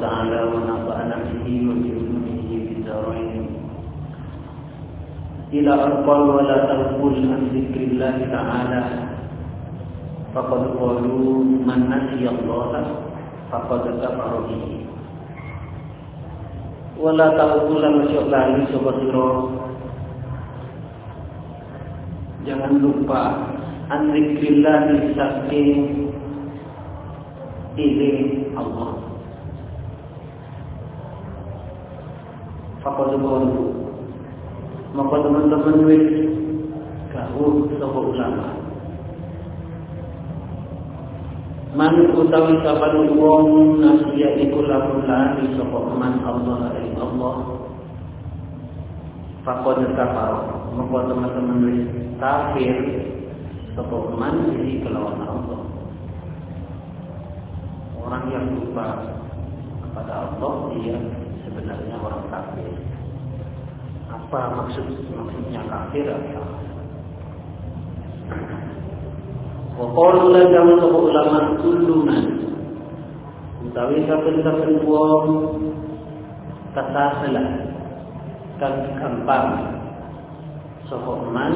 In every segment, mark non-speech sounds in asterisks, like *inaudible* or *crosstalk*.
Taala wa nafa'ana bihi wa bi ulumuhi fi darain. Ila arqal wa la tarqul an dzikrillah ta'ala. Faqad qalu man nasiya Allah faqad kafara bihi. Wa la tarqul lan lali sira. Jangan lupa an dzikrillah saking ini Allah. Fakot qalu maka teman-teman wis kau sapa ulama. Man utawi saban wong nasiya iku lamun lali sapa man Allah ing Allah. Fakot kafar maka teman-teman wis kafir sapa man iki kelawan Allah orang yang lupa kepada Allah dia sebenarnya orang kafir. Apa maksud maksudnya kafir? Adalah jamu sapa ulama kulluman utawi saben-saben wong kasasalah kan gampang. Sapa man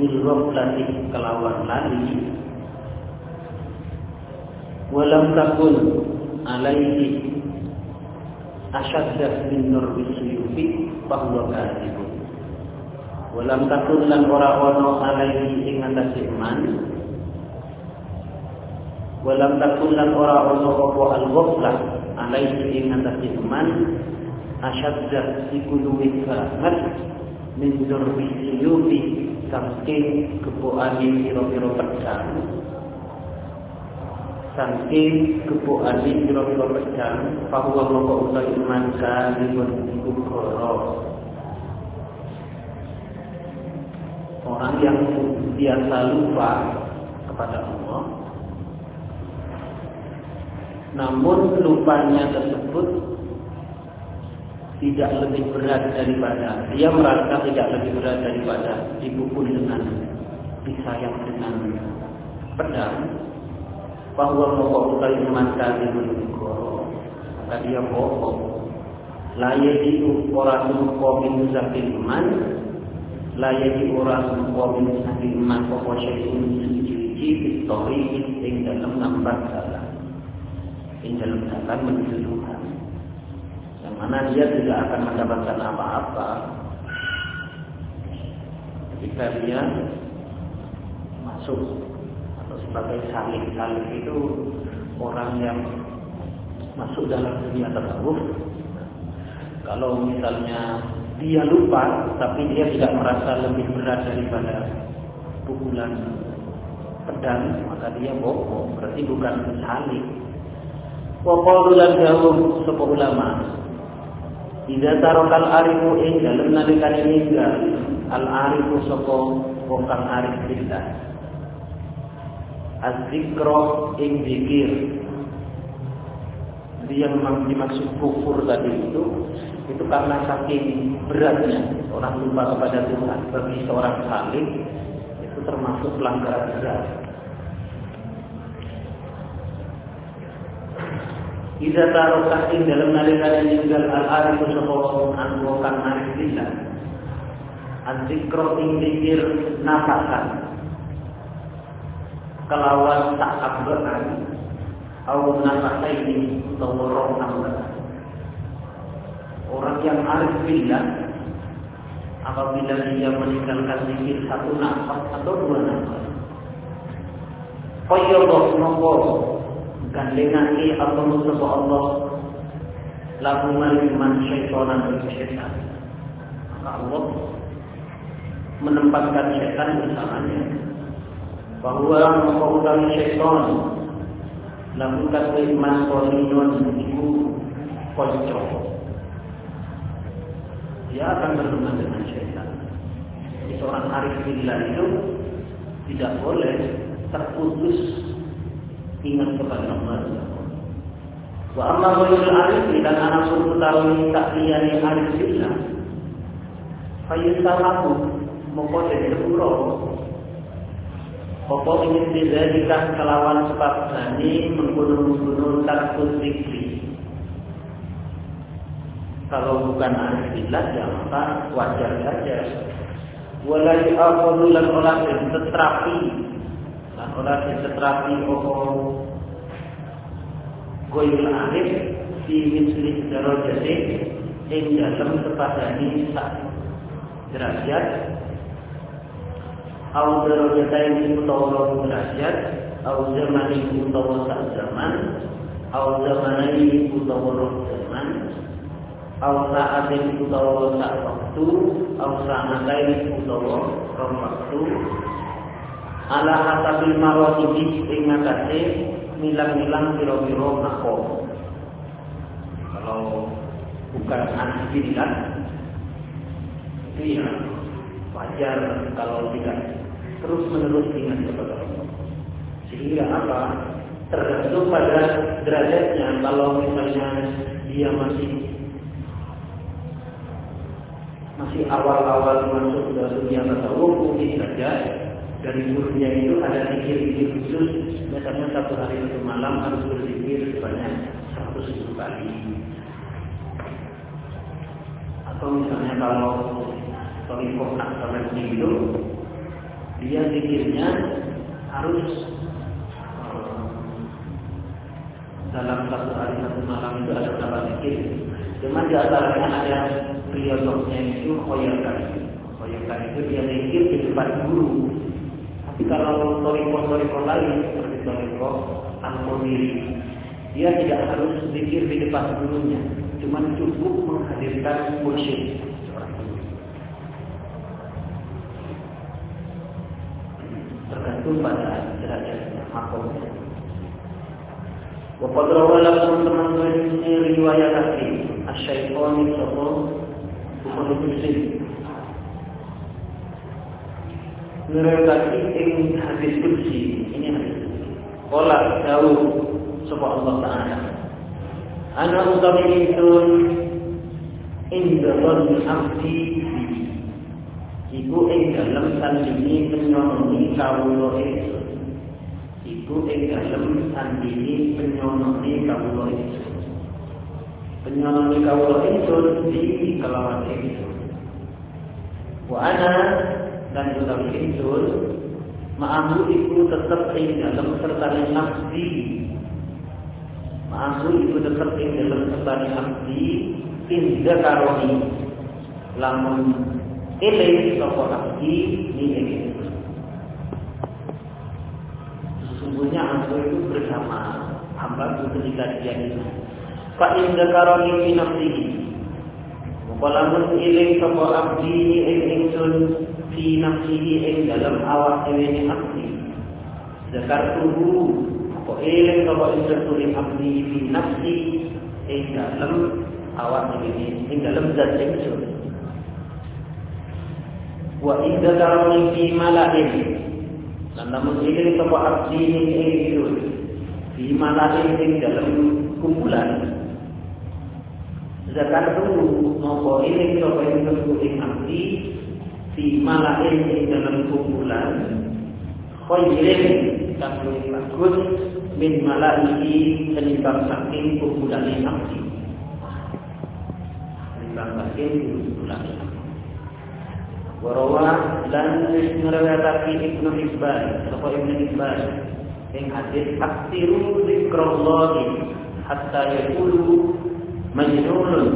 bil kelawan lali walam takun alaihi asyadda min nurbi suyufi bahwa kadibun walam takun lan ora ono alaihi ing atase iman. Walam takun lan ora ono apa al ghaflah alaihi ing atase iman. Asyadda iku luwih banget min nurbi suyufi saking kepoane pira-pira pedang saking kebuane pira-pira pedang bahwa mongko utawi iman kalipun iku orang yang biasa lupa kepada Allah. Namun lupanya tersebut tidak lebih berat daripada dia merasa tidak lebih berat daripada dipukul dengan pisah yang dengan pedang bahwa pokok kali mata menunggu maka dia pokok. Layak itu orang menunggu min zakil iman. Layak itu orang menunggu min zakil iman pokok syai'un suci-suci histori yang dalam nambah salah yang dalam jalan menuju Tuhan. Yang mana dia tidak akan mendapatkan apa-apa. Ketika dia masuk sebagai salih-salih itu orang yang masuk dalam dunia tasawuf. Kalau misalnya dia lupa, tapi dia tidak merasa lebih berat daripada pukulan pedang, maka dia bohong. Berarti bukan salih. Waqalu lan jauh sapa ulama. Idza tarakal arifu ing dalem nalikane ninggal al arifu sapa wong arif billah Az-zikra ing zikir. Memang dimaksud kufur tadi itu itu karena saking beratnya orang lupa kepada Tuhan bagi seorang saling itu termasuk pelanggaran berat. Iza tarokah ing dalam nalikan ninggal al-arifu sapa an kang arif billah. Az-zikra ing zikir nafakan kelawan tak abaan au ini utawa nambah orang yang arif billah apabila dia meninggalkan zikir satu nafas atau dua nafas Qayyadah nopo gandengake atau musuh Allah lagu maliman syaitanan dan syaitan. Maka Allah menempatkan syaitan bersamanya bahwa mengkautami syaitan lamun kasih mas kolinun iku konco dia akan berteman dengan syaitan ini seorang arif billah itu tidak boleh terputus ingat kepada Allah. Wa amma ghairul arif dan anak suruh tahu tak liyane arif billah. Fayusalahu moko jadi Apa ingin dijadikan kelawan sebab ini menggunung-gunung takut zikri. Kalau bukan billah ya maka wajar saja. Walai aku lan olah terapi lan olah terapi opo goyul arif di misli darajati ing dalam sepadani sak derajat au darajatain utawa derajat au zamani utawa sak zaman au zamanai utawa zaman au sa'atin utawa sak waktu au sa'atain utawa rong waktu ala hasabil marwati ing ngatasi milang-milang biro-biro makom. Kalau bukan anak kan? Itu ya wajar kalau tidak terus menerus ingat kepada Allah. Sehingga apa? Tergantung pada derajatnya. Kalau misalnya dia masih masih awal-awal masuk ke dunia tasawuf mungkin saja dari gurunya itu ada zikir-zikir khusus biasanya satu hari satu malam harus berzikir sebanyak seratus ribu kali atau misalnya kalau Toriko Aksamen itu dia zikirnya harus eh, dalam satu hari satu malam itu ada berapa zikir. Cuma di antaranya ada periodoknya itu khoyarkan khoyarkan itu dia zikir di depan guru. Kalau toriko-toriko lain seperti toriko Al-Qadiri, dia tidak harus zikir di depan gurunya, cuma cukup menghadirkan mursyid Tergantung pada derajatnya, makomnya. Waqad rawala teman-teman ini riwayat asli, asy-syaitani sapa bukan muslim. Ngerekati ing hadis ini hadis Kola jauh Sopa Allah Ta'ala. Anak itu Indalon abdi Iku ing dalam sandini penyononi kawulo itu Iku ing dalam sandini penyononi kawulo itu Penyononi kawulo itu Di kelawan itu Wa ana dan utawi ingsun ma'ahu iku tetap ing dalam sertane nafsi. Ma'ahu iku tetap ing dalam sertane nafsi. Inda karoni lamun eling sapa abdi ni sesungguhnya aku itu bersama hamba ketika dia itu. Fa inda karoni fi nafsihi. Walaupun iling sapa abdi ing ingsun fi nafsihi dalam awak dhewe ne abdi. Zakar tubuh apa eling sapa insun abdi fi nafsi dalam awak dhewe ing dalam zat ingsun wa idza tarani fi malain. Lan namun eling sapa abdi ing ingsun fi malain ing dalam kumpulan. Zakat tunggu nopo ini sapa ingsun ing abdi di malain di dalam kumpulan. Khairin kang bagus min malaihi tenimbang saking kumpulan abdi. Tenimbang saking kumpulan Warawa dan merawataki Ibnu Hibban Sapa Ibnu Hibban Yang hadis Aktiru zikrallahi Hatta yakulu Majnunun.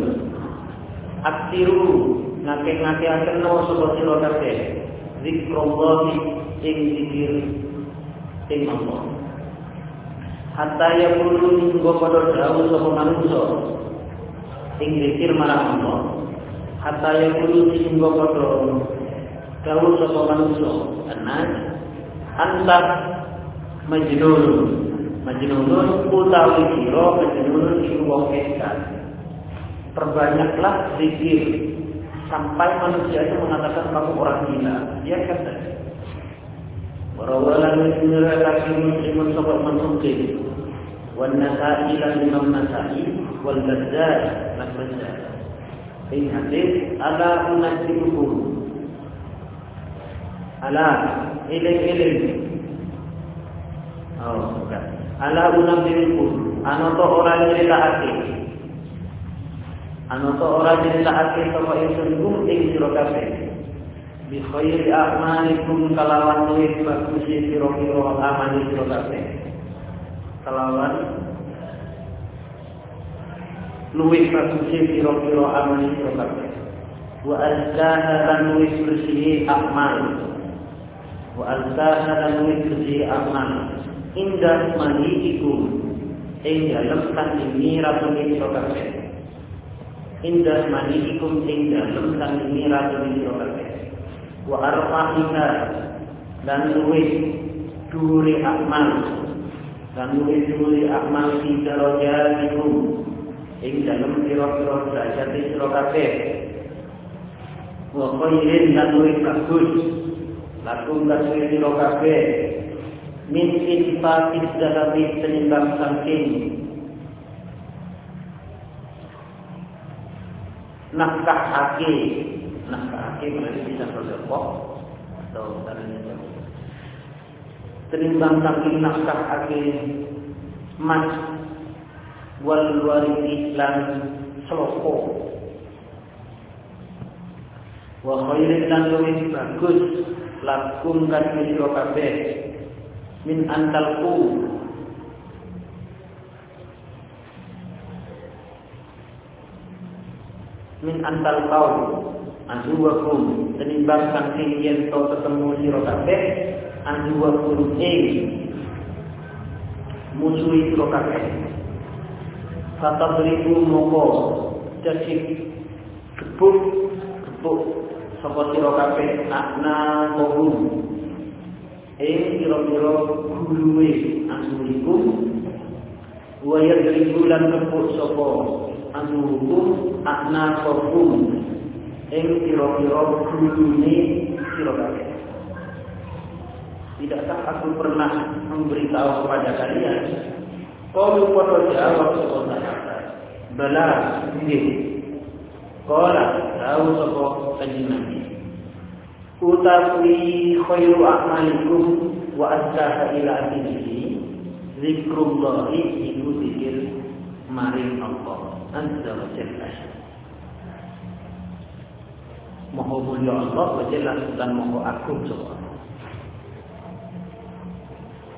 Aktiru ngake-ngake no sapa sira kabeh. Zikrullah ing zikir ing Allah hatta ya kulo hingga padha dawuh sapa manungsa ing zikir marang Allah hatta ya kulo hingga padha dawuh sapa manungsa anak anta majnun majnun utawi sira majnun iku wong edan perbanyaklah zikir sampai manusia itu mengatakan kamu orang gila. Dia kata, Warawalan menyerahkan muslimun sobat mansukir. Wan nasa'i lan imam nasa'i wal bazzar lan bazzar. Ini hadis ala unasibukum. Ala iling-iling. Oh, bukan. Ala unasibukum. Ano to orang hati. Ano to orang hati sama insun kum ing sira kabeh bi khairi a'malikum kalawan luwih bagus pira-pira amal sira kabeh kalawan luwih bagus pira-pira amal sira kabeh wa azkaha lan luwih bersih amal. Wa azkaha lan luwih bersih amal. Indah maniikum ing dalem kandhini ratune sira kabeh indah maniikum ing dalem kandhini ratune sira kabeh wa arfahiha dan luwih duri akmal dan luwih duri akmal fi darajatikum ing dalem pira-pira derajat sira kabeh. Wa khairin dan luwih bagus lakum kasih sira kabeh. Min infatis dahabi tenimbang saking nafkah hake nafkah hakim berarti bisa bersedekah atau caranya Terimbang saking nafkah hakim mas wal warisi lan wa khairin lan luwih bagus lakum kan sira kabeh min antalku. Min antal kaum azuwakum tenimbang saking yen to ketemu sira kabeh azuwakum ing musuhi sira kabeh beribu moko jadi gebuk gebuk. Sapa sira kabeh? Akna kohum ing kira-kira guluwe asurikum wa yadribu lan gebuk sapa asurukum akna kohum ing kira-kira gulune sira kabeh. Tidakkah aku pernah memberitahu kepada kalian? Qalu jawab sapa sahabat. Bala, nggih. Qala, tahu sapa kanjeng. Utawi khairu a'malikum wa azkaha ila akhirih. Zikrullahi iku zikir maring Allah azza wa jalla. Maha mulia Allah wa jelas dan maha agung semua.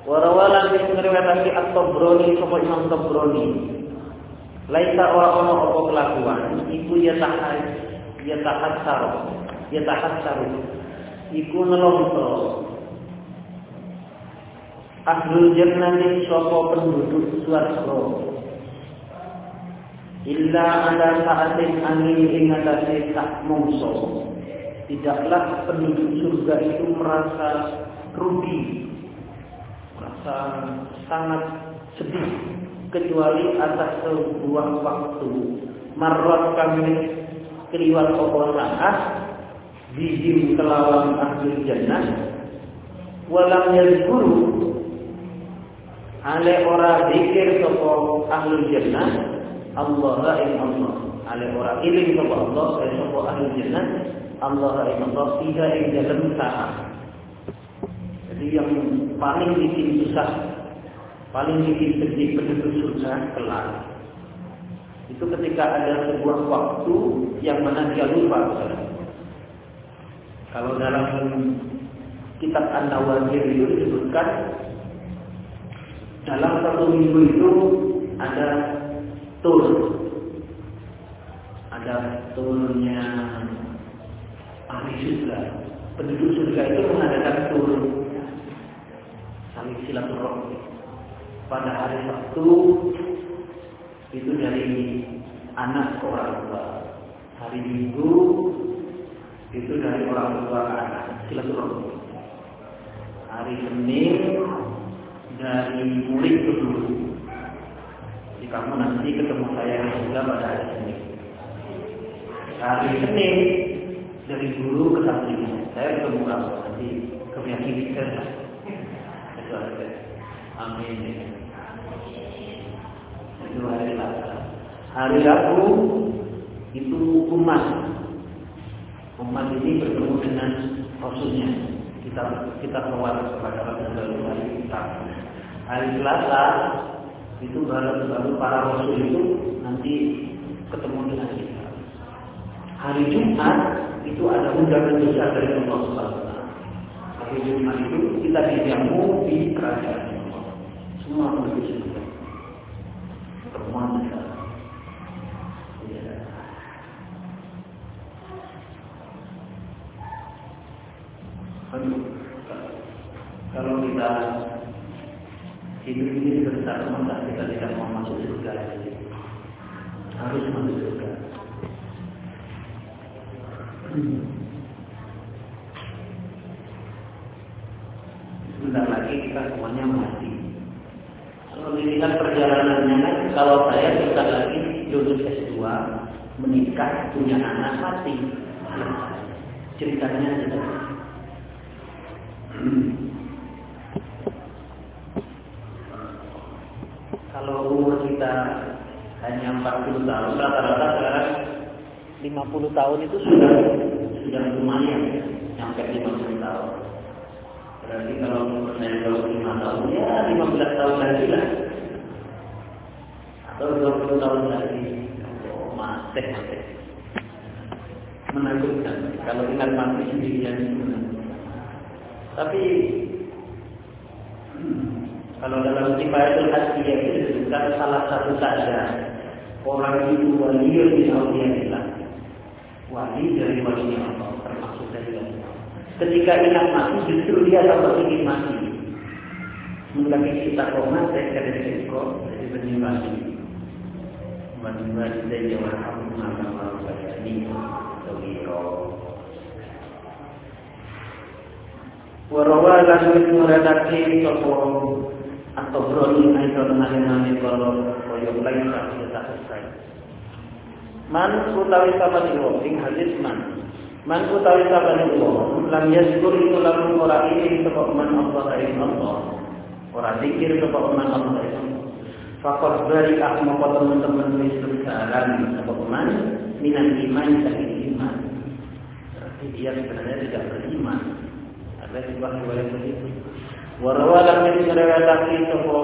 Warawalan yang meriwayatkan At-Tabrani sapa Imam Tabrani. Laisa ora ono apa kelakuan? Iku ya tahaj ya tahassar ya tahassar iku nelongso. Ahlul jannah sapa penduduk swarga Illa ada saatin angin ing atase sak mongso. Tidaklah penduduk surga itu merasa rugi, sangat sedih kecuali atas sebuah waktu. Marrat kami keliwat apa saat bijim kelawan ahli jannah. Walam yazkuru. Ale ora zikir sapa ahli jannah. Allah ing Allah ale ora iling sapa Allah sapa ahli jannah. Allah ing Allah tidak ing dalam saat jadi yang paling bikin susah, paling bikin sedih penduduk surga kelak. Itu ketika ada sebuah waktu yang mana dia lupa. Kalau dalam kitab An-Nawazir itu disebutkan dalam satu minggu itu ada tur, ada turnya ahli surga. Penduduk surga itu mengadakan tur saling silaturahmi. Pada hari Sabtu itu dari anak ke orang tua. Hari Minggu itu dari orang tua ke anak silaturahmi. Hari Senin dari murid ke guru. Jadi kamu nanti ketemu saya juga pada hari Senin. Hari Senin dari guru ke santrinya. Saya ketemu kamu nanti keyakinan lah. Ada. Amin. Itu hari Selasa. Hari Rabu itu umat. Umat ini bertemu dengan Rasulnya. Kita kita keluar kepada Rasulullah kita. Hari Selasa itu baru baru para Rasul itu nanti ketemu dengan kita. Hari Jumat itu ada undangan besar dari Allah Subhanahu Jumat itu kita dijamu di kerajaan. Semua menuju surga. Besar. Ya. Kalau kita hidup ini besar, maka kita tidak mau masuk surga. Harus masuk surga. Sebentar lagi kita semuanya mati. Kalau dilihat perjalanannya, kalau saya bisa lagi lulus S2, menikah, punya anak, mati. Ceritanya tidak. Kalau umur kita hanya 40 tahun, rata-rata sekarang 50 tahun itu sudah sudah lumayan ya, sampai 50 tahun. Berarti kalau saya 25 tahun ya 15 tahun lagi lah. Atau 20 tahun lagi. Oh, mati mati. Menakutkan. Kalau ingat mati sendirian itu. Tapi hmm, kalau dalam kifayatul hasbiyah itu disebutkan salah satu saja orang itu wali di Allah wali dari wali Allah termasuk dari wali Ketika ingat mati justru dia tambah ingin mati. Mulai kita koma saya kada seko jadi berjumpa Nama mau bayani Tawiro Warawa lan muradake sopo atau broni aidon nane kalau koyo lain tak selesai. Man utawi sama sing hadis man Man utawi sabane wong lam yazkur itu lamun ora ini sapa man Allah ing Allah. Ora zikir sapa man Allah Fakor dari aku mau teman-teman Islam salam sebab ke mana? minan iman dari iman. Berarti dia sebenarnya tidak beriman. Ada sebuah riwayat begitu. Warawalah dari riwayat lagi sopo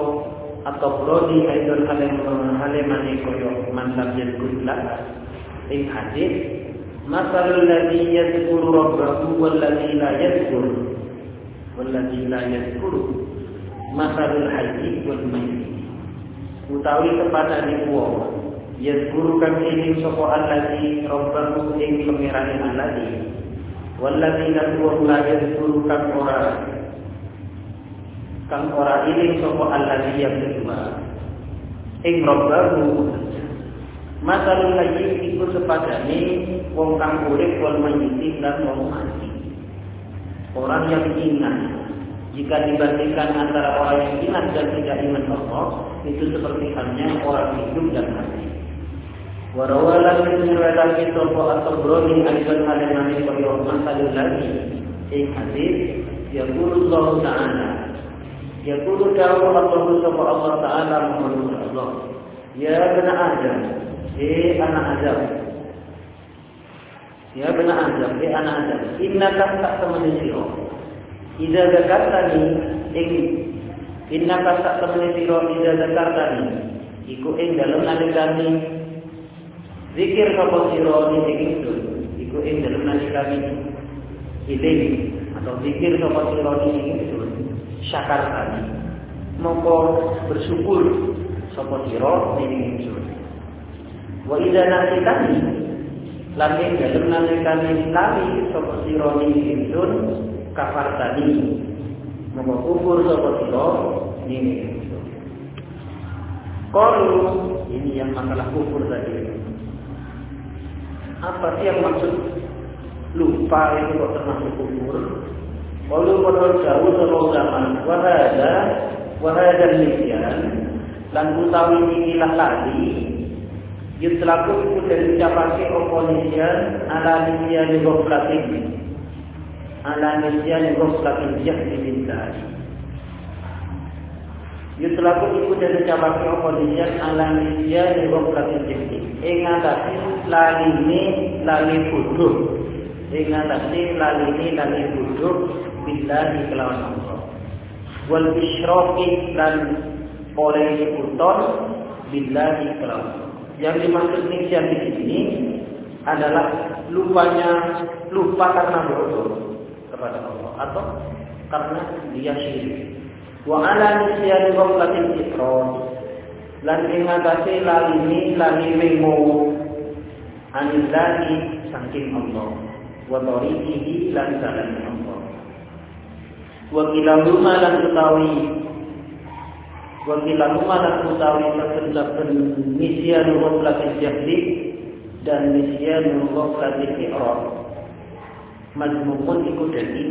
atau brodi yang aidon halim halim koyo mantap yang kudla. Ing hadis Masalul ladzi yadhkuru rabbahu wal ladzi la yadhkuru wal ladzi la yadhkuru masalul hayy wal mayyit utawi kepada wong yazkuru kang ing sapa allazi rabbahu ing pangerane allazi wallazi lan la yazkuru kang ora. Kang ora iling sapa allazi yang kedua. Ing rabbahu masalul hayy iku sepadane wong kang urip wal mayyit dan wong mati. Orang yang ingat jika dibandingkan antara orang yang ingat dan tidak ingat Allah itu seperti halnya orang hidup dan mati. Warawalan min riwayat sapa atau broni aidan alimani kaya masalul lagi ing hadis Allah taala yaqulu ta'ala Allah sapa Allah taala Muhammad Allah ya bani Adam eh anak Adam Ya benar Adam, ya anak Adam. Inna tak temani siro. Ida zakartani, ing Inna tak temani siro. Ida zakartani. Iku ing dalam nalikani. Zikir sapa siro ni ing itu. Iku ing dalam nalikani. Iling atau zikir sapa siro ni ing itu. Syakar tani. Mongko bersyukur sapa siro ni ing itu. Wa ida nasitani Lakin dalam nalikani lali sapa sira ning ingsun kafar tadi. Monggo kufur sapa sira ning ingsun. Qalu ini yang masalah kufur tadi. Apa sih yang maksud lupa itu kok termasuk kufur? Qalu padha jauh sapa ulama wa hadza hadza nisyan lan utawi ikilah tadi Yutlaku iku dari ucapake oponisian ala nisyan ghaflatin. Ala nisyan jahdi billahi. Yutlaku iku dari ucapake oponisian ala nisyan ghaflatin jahdi. Ing atase laline lali bodoh. Ing atase laline lali bodoh billahi kelawan Allah. Wal isyraqi lan oleh puton billahi kelawan yang dimaksud nisyan di sini adalah lupanya lupa karena bodoh kepada Allah atau karena dia syirik. Wa ala nisyan ghaflatin ikrar lan ing atase lalini lali memo anillahi saking Allah wa tariqihi lan jalan Allah. Wa kilahuma lan utawi Wakilahuma lan utawi saben-saben nisyan ghaflatil jahli dan nisyan ghaflatil i'rad. Majmumun iku dadi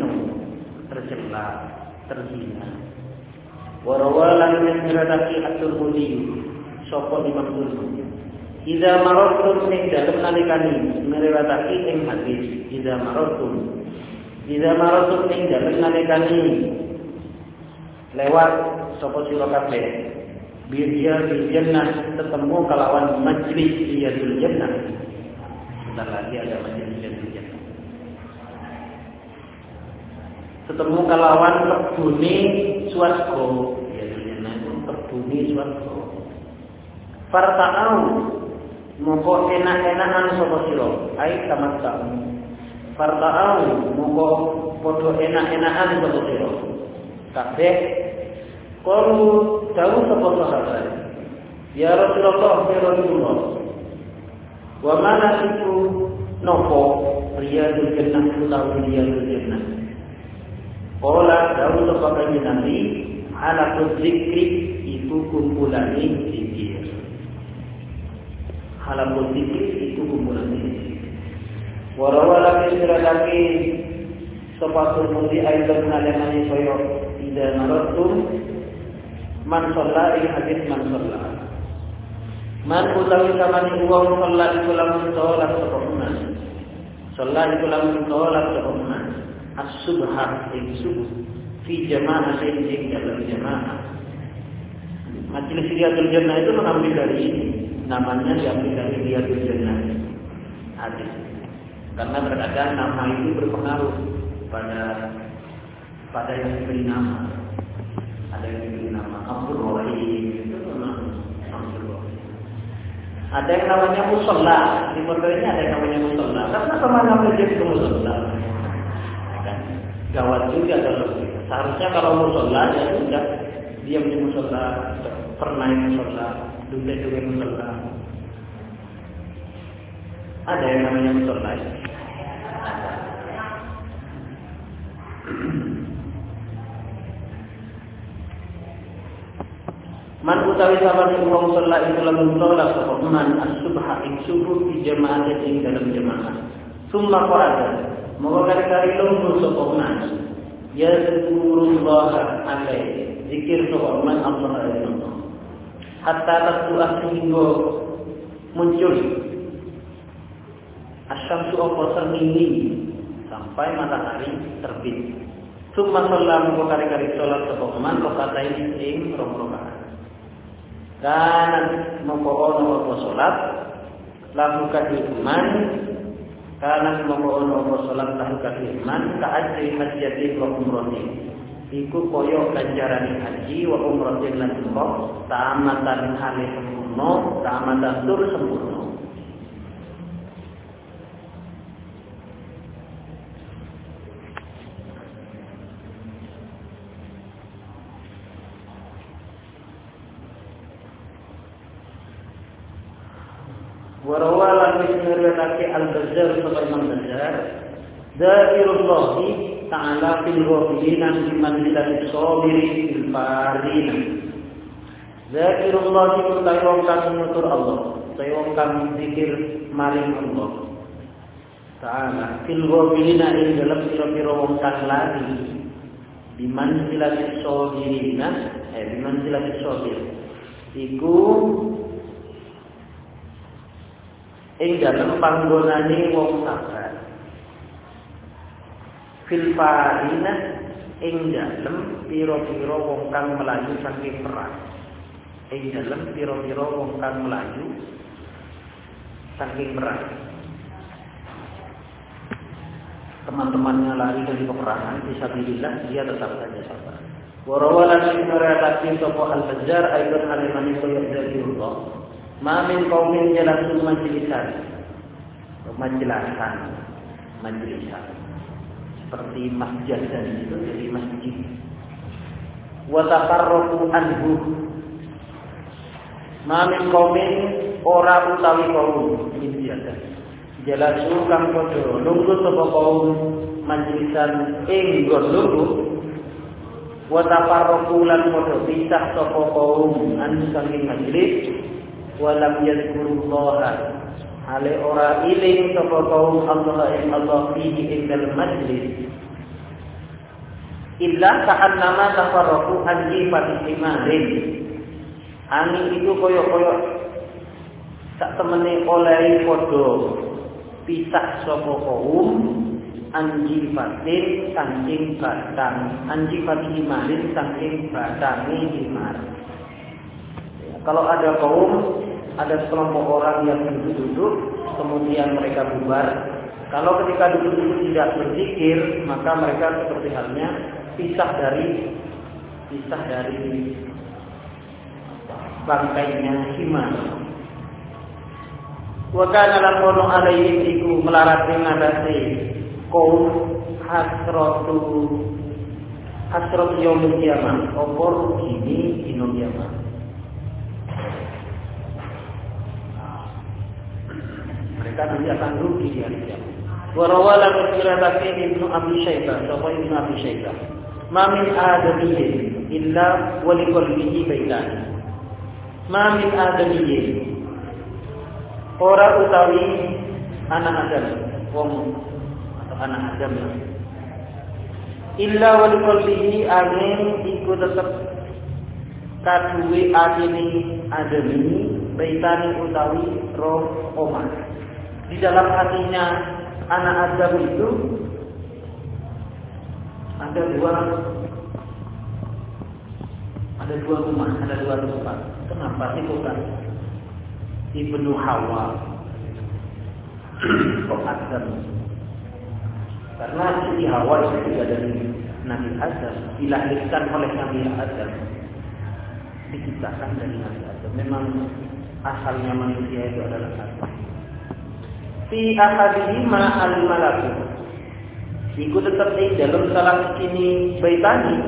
tercela, terhina. Warawalan yang beradaki atur budi Sopo imam dulu Iza marotun ing dalem nalikani Meriwataki ing hadis Iza marotun Iza marotun ing dalem nalikani Lewat sopo biya di jannah ketemu kalawan majlis riyadul jannah. Sebentar lagi ada majlis jannah ketemu kalawan kebuni swarga riyadul jannah itu kebuni swarga farta'au moko enak-enakan sapa sira? Ai tamatta'u farta'au moko padha enak-enakan sapa sira? Kabeh Kalu tahu sapa sahabat. Ya Rasulullah, ya Rasulullah. Wa mana itu nopo? Riyadul jannah utawi riyadul jannah. Tahu sapa kanjeng Nabi, ala zikri itu kumpulan zikir. Halakul zikir itu kumpulan zikir. Warawala lagi sapa turmudi ayat nalemani soyo tidak naratum man sholla ing hadis man sholla man utawi samani uang sholla iku lamun sholat sapa man sholla iku lamun sholat as-subha ing subuh fi jamaah ing ing dalam jamaah? Majelis Riyadul Jannah itu mengambil dari ini. Namanya diambil dari Riyadul Jannah. Hadis. Karena terkadang nama itu berpengaruh pada pada yang diberi nama. Ada yang diberi nama Abdul Rahim. Itu memang Abdul Rahim. Ada yang namanya musola. Di pondok ini ada yang namanya musola. Karena ke mana saja itu musola? Gawat juga kalau seharusnya kalau musola ya sudah. Diam di musola pernah musola duduk di musola. Ada yang namanya musola? Ada Man utawi sabani wong sholat itu lamun sholat sapa man as-subha ing subuh di jamaah ing dalam jamaah. Summa qada Lungguh sapa man. Ya zikrullah alaihi. Zikir man Allah Allah. Hatta tatu sehingga muncul asyamsu apa sernini sampai matahari terbit. Summa sholat moga kali-kali sholat sapa man kata ini ing rong rakaat dan mongko ono apa salat lahu kadhi mongko ono apa salat lahu kadhi iman ka ajri hajjati wa umrati iku koyo ganjarane haji wa umrati lan umrah tamatan hale sempurna tamatan tur sempurna Warawalan meriwayatake Al-Bazzar sapa Imam Bazzar. Dzakirullah ta'ala fil ghafilina bi manzilati sabiri fil farina Dzakirullah iku wong Allah. Wong kang zikir maring Allah. Ta'ala fil ghafilina ing dalam pira-pira wong kang lali di manzilati sabirina eh di manzilati sabir. Iku ing dalem panggonane wong sabar. Fil farina ing dalem pira-pira wong kang melayu saking perang. Ing dalem pira-pira wong kang melayu saking perang. Teman-temannya lari dari peperangan bisa billah dia tetap saja sabar. Warawalan meriwayatkan sapa al-Bajjar aidan alimani koyok dari Allah ma min qaumin jalasu majlisan. Majlisan majlisan. Seperti masjid dan itu jadi masjid. Wa taqarrabu anhu. Ma min qaumin ora utawi kaum. Min Jelasu kang padha lungguh sapa kaum majlisan ing nggon lungguh wa tafarraqu lan padha pisah sapa kaum an wa lam yadhkurullaha ale ora iling sapa kaum Allah ing Allah fihi ing dalem majlis. Illa ka'annama tafarraqu an jifati imarin ani itu koyo-koyo sak temene oleh padha pisah sapa kaum anji fatin saking batang anji fatin himarin saking batangi himar kalau ada kaum ada sekelompok orang yang duduk-duduk kemudian mereka bubar. Kalau ketika duduk-duduk tidak berzikir maka mereka seperti halnya pisah dari pisah dari bangkainya himar Wa kana lakono alaihim iku melarat ngatasi kaum hasratu hasrat yaumil kiamat apa rugine dina kiamat mereka nanti akan rugi di hari kiamat wa rawala mutiratake ibnu Abi Syaibah sapa ibnu Abi Syaibah? Ma min adamiyyin illa wa liqalbihi baitan ma min adamiyyin ora utawi anak Adam wong atau anak Adam. Illa wal qalbihi angin iku tetep kaduwe atine Adam ini baitani utawi roh omah di dalam hatinya anak Adam itu ada dua ada dua rumah, ada dua tempat. Kenapa sih bukan? Ibnu Hawa. *clears throat* Kok Adam? Karena Siti Hawa itu juga dari Nabi Adam dilahirkan oleh Nabi Adam. Diciptakan dari Nabi Adam. Memang asalnya manusia itu adalah Adam fi ahadihima al malaku Iku tetap di dalam salah sini baitani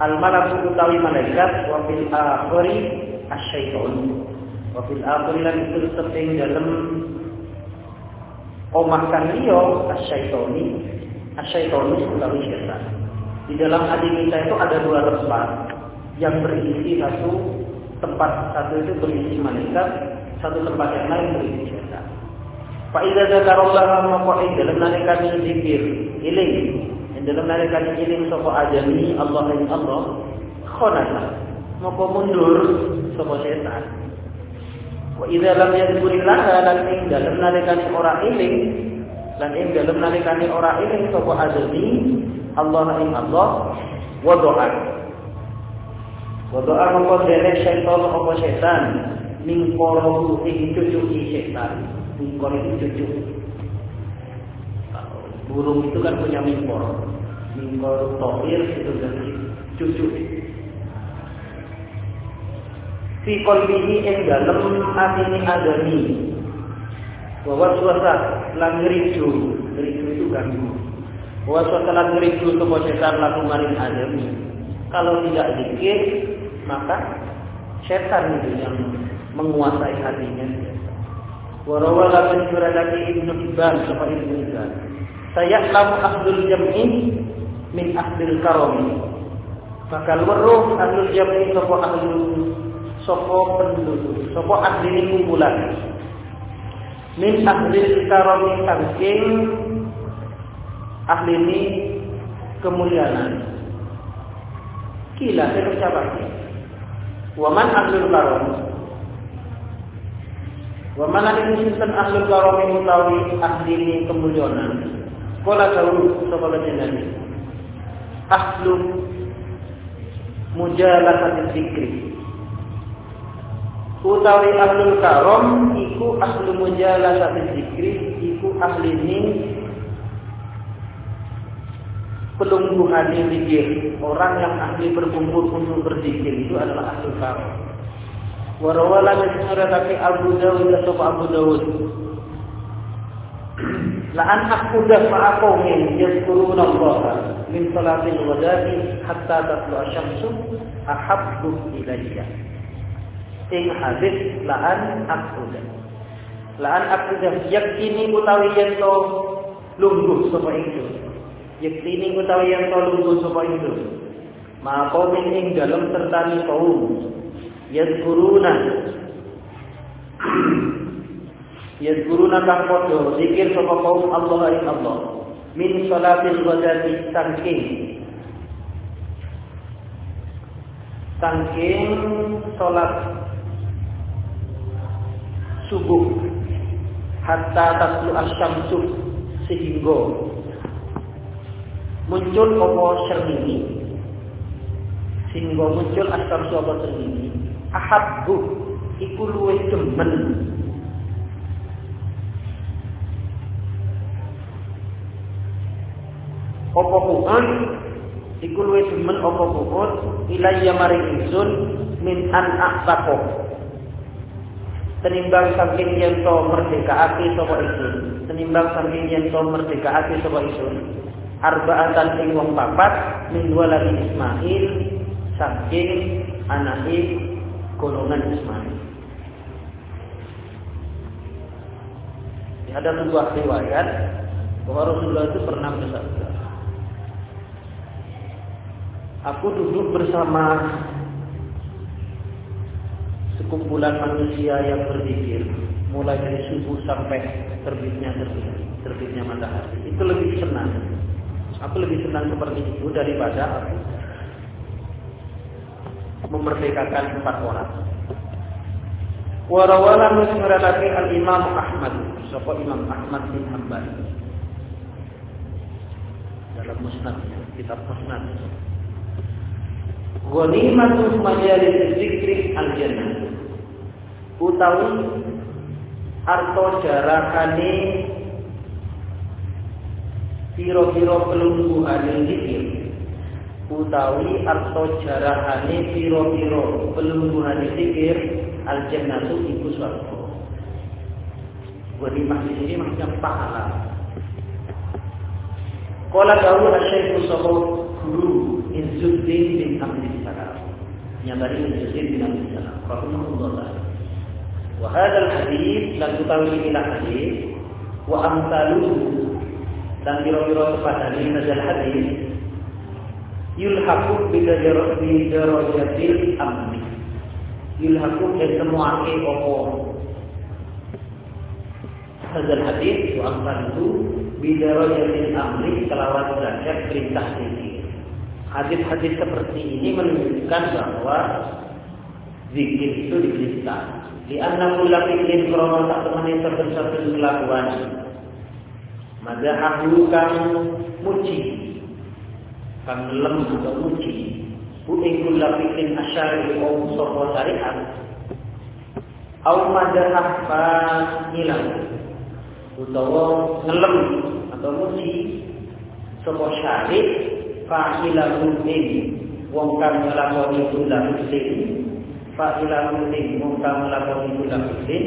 al malaku utawi malaikat wa fil akhiri asyaiton Wafil akhiran itu setting dalam omah kan liyo asyaitoni asyaitoni utawi syaitan. Di dalam hati kita itu ada dua tempat yang berisi satu tempat satu itu berisi malaikat, satu tempat yang lain berisi syaitan. Fa idza dzakarallah maqa'id dalam nalikane zikir, iling. Dalam nalikane iling sapa ajami Allah ing Allah, khonasa. Maka mundur sapa setan. Wa idza lam yadhkurillah lan ing dalem nalikane ora eling lan ing dalem nalikane ora eling sapa azmi Allah ing Allah wa doa. Wa doa mongko dene setan apa setan ning para cucuki setan. Ning itu cucu. Burung itu kan punya mimpor. Mimpor tohir itu dari cucu fi qalbihi ing dalem atine adami. Wa waswasa lan ngridu ngridu itu ganggu. Wa waswasa lan ngridu sapa setan laku maring adami. Kalau tidak zikir maka setan itu yang menguasai hatinya wa rawala bin Suradaki Ibnu Hibban sapa Ibnu Hibban saya lamu ahlul jam'i min ahlil karami bakal weruh ahlul jam'i sapa ahlul sopo penduduk, sopo ahli kumpulan. Min ahli karomi tangking ahli ini kemuliaan. Kila saya ucapkan. Waman ahli karom. Wa mana sinten ahlul karami utawi ahli kemuliaan. Kala dawuh sapa jenenge. Ahlu mujalasati zikri. Utawi ahlul karom iku ahlu mujalasati zikri iku ahli ning pelungguhan zikir. Orang yang ahli berkumpul untuk berzikir itu adalah ahlul karom. Warawala menyeratake Abu Dawud atau Abu Dawud. La'an akudah ma'aqawmin yazkuruna Allah min salatil wadati hatta tatlu asyamsu ahabbu ilayya. Ing hadis la'an akudah. La'an akudah yakini utawi yen to lungguh sapa itu. Yakini utawi yen to lungguh sapa itu. Ma'aqawmin ing dalem sertani kaum yadkuruna. Yadkuruna kang padha zikir sapa kaum Allah ing Allah. Min salatil ghadati saking saking salat subuh. Hatta taslu asyamsu sehingga muncul apa sernini sehingga muncul asyamsu apa sernini ahabbu. Iku luwih demen. Apa kuan iku luwih demen apa kuan ilayya maring ingsun min an aqtaqo tenimbang saking yen to merdekaake sapa ingsun tenimbang saking yen to merdekaake sapa ingsun. Arbaatan ing wong papat min waladi Ismail saking anake golongan Ismail. Ada sebuah riwayat bahwa Rasulullah itu pernah bersabda, Aku duduk bersama sekumpulan manusia yang berzikir mulai dari subuh sampai terbitnya terbit, terbitnya matahari. Itu lebih senang. Aku lebih senang seperti itu daripada aku memerdekakan empat orang. Warawala musmiratake al-Imam Ahmad, sapa Imam Ahmad bin Hanbal. Dalam musnadnya, kitab musnad. Ghanimatu majalis zikri al-jannah. Utawi arto jarakane piro-piro pelungguhan zikir utawi arto jarahane piro-piro pelungguhane zikir al jannatu iku swarga. Ghanimah di sini maksudnya pahala. Kala dawuh Syekh Musawo guru Izzuddin bin Abdul Salam. Nyabari Izzuddin bin Abdul Salam. Rahimahullah. Wa hadzal hadis lan tutawi ila hadis wa amsaluhu dan biro-biro sepadane nazal hadis yulhaku bidarajatil amni. Yulhaku dan semua ke opo hadal hadis wa amsal itu bidarajatil amni kelawan derajat perintah ini hadis-hadis seperti ini menunjukkan bahwa zikir itu diperintah. Di anna kulla fi'lin krono tak temani saben-saben kelakuan madahahu kang muji kang lem atau muji. Bu ing kula fikin asyari au sapa syariat au madah fa hilang utawa ngelem atau muji sapa syari fa hilang ing wong kang nglakoni kula fikin fa hilang ing wong kang nglakoni kula fikin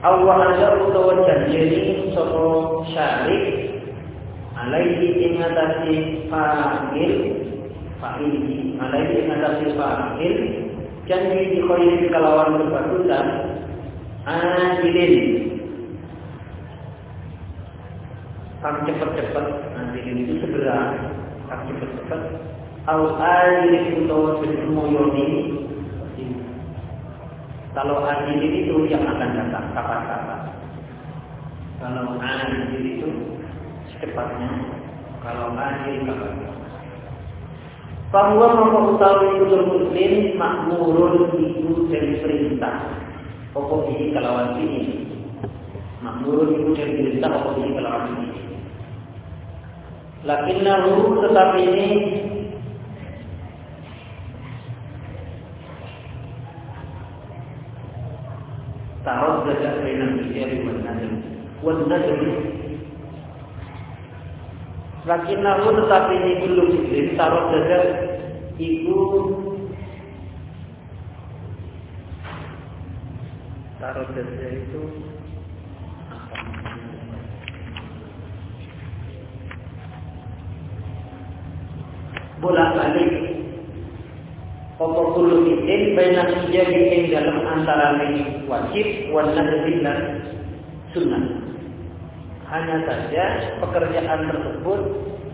au wa ada utawa janjeni sapa syari alaihi ingatasi fa'il fa'il alaihi ingatasi fa'il. Janji di kalawan kebagusan ajilin kang cepat-cepat ajilin itu segera. Kang cepat-cepat au ajilin utawa semoyoni kalau ajilin itu yang akan datang kapan-kapan. Kalau ajilin itu secepatnya kalau akhir kabar. Bahwa utawi kulul muslim makmurun itu dari perintah Pokok ini kelawan ini. Makmurun ibu dan perintah pokok ini kelawan ini. Lakinnahu tetapi ini isyari wal nadam. Wal nadam Lakinnahu tetapi ini belum taruh derajat iku taruh derajat itu. Bolak-balik. Apa kulo fitin baina ijabi ing dalam antara wajib nadbi dan sunnah. Hanya saja pekerjaan tersebut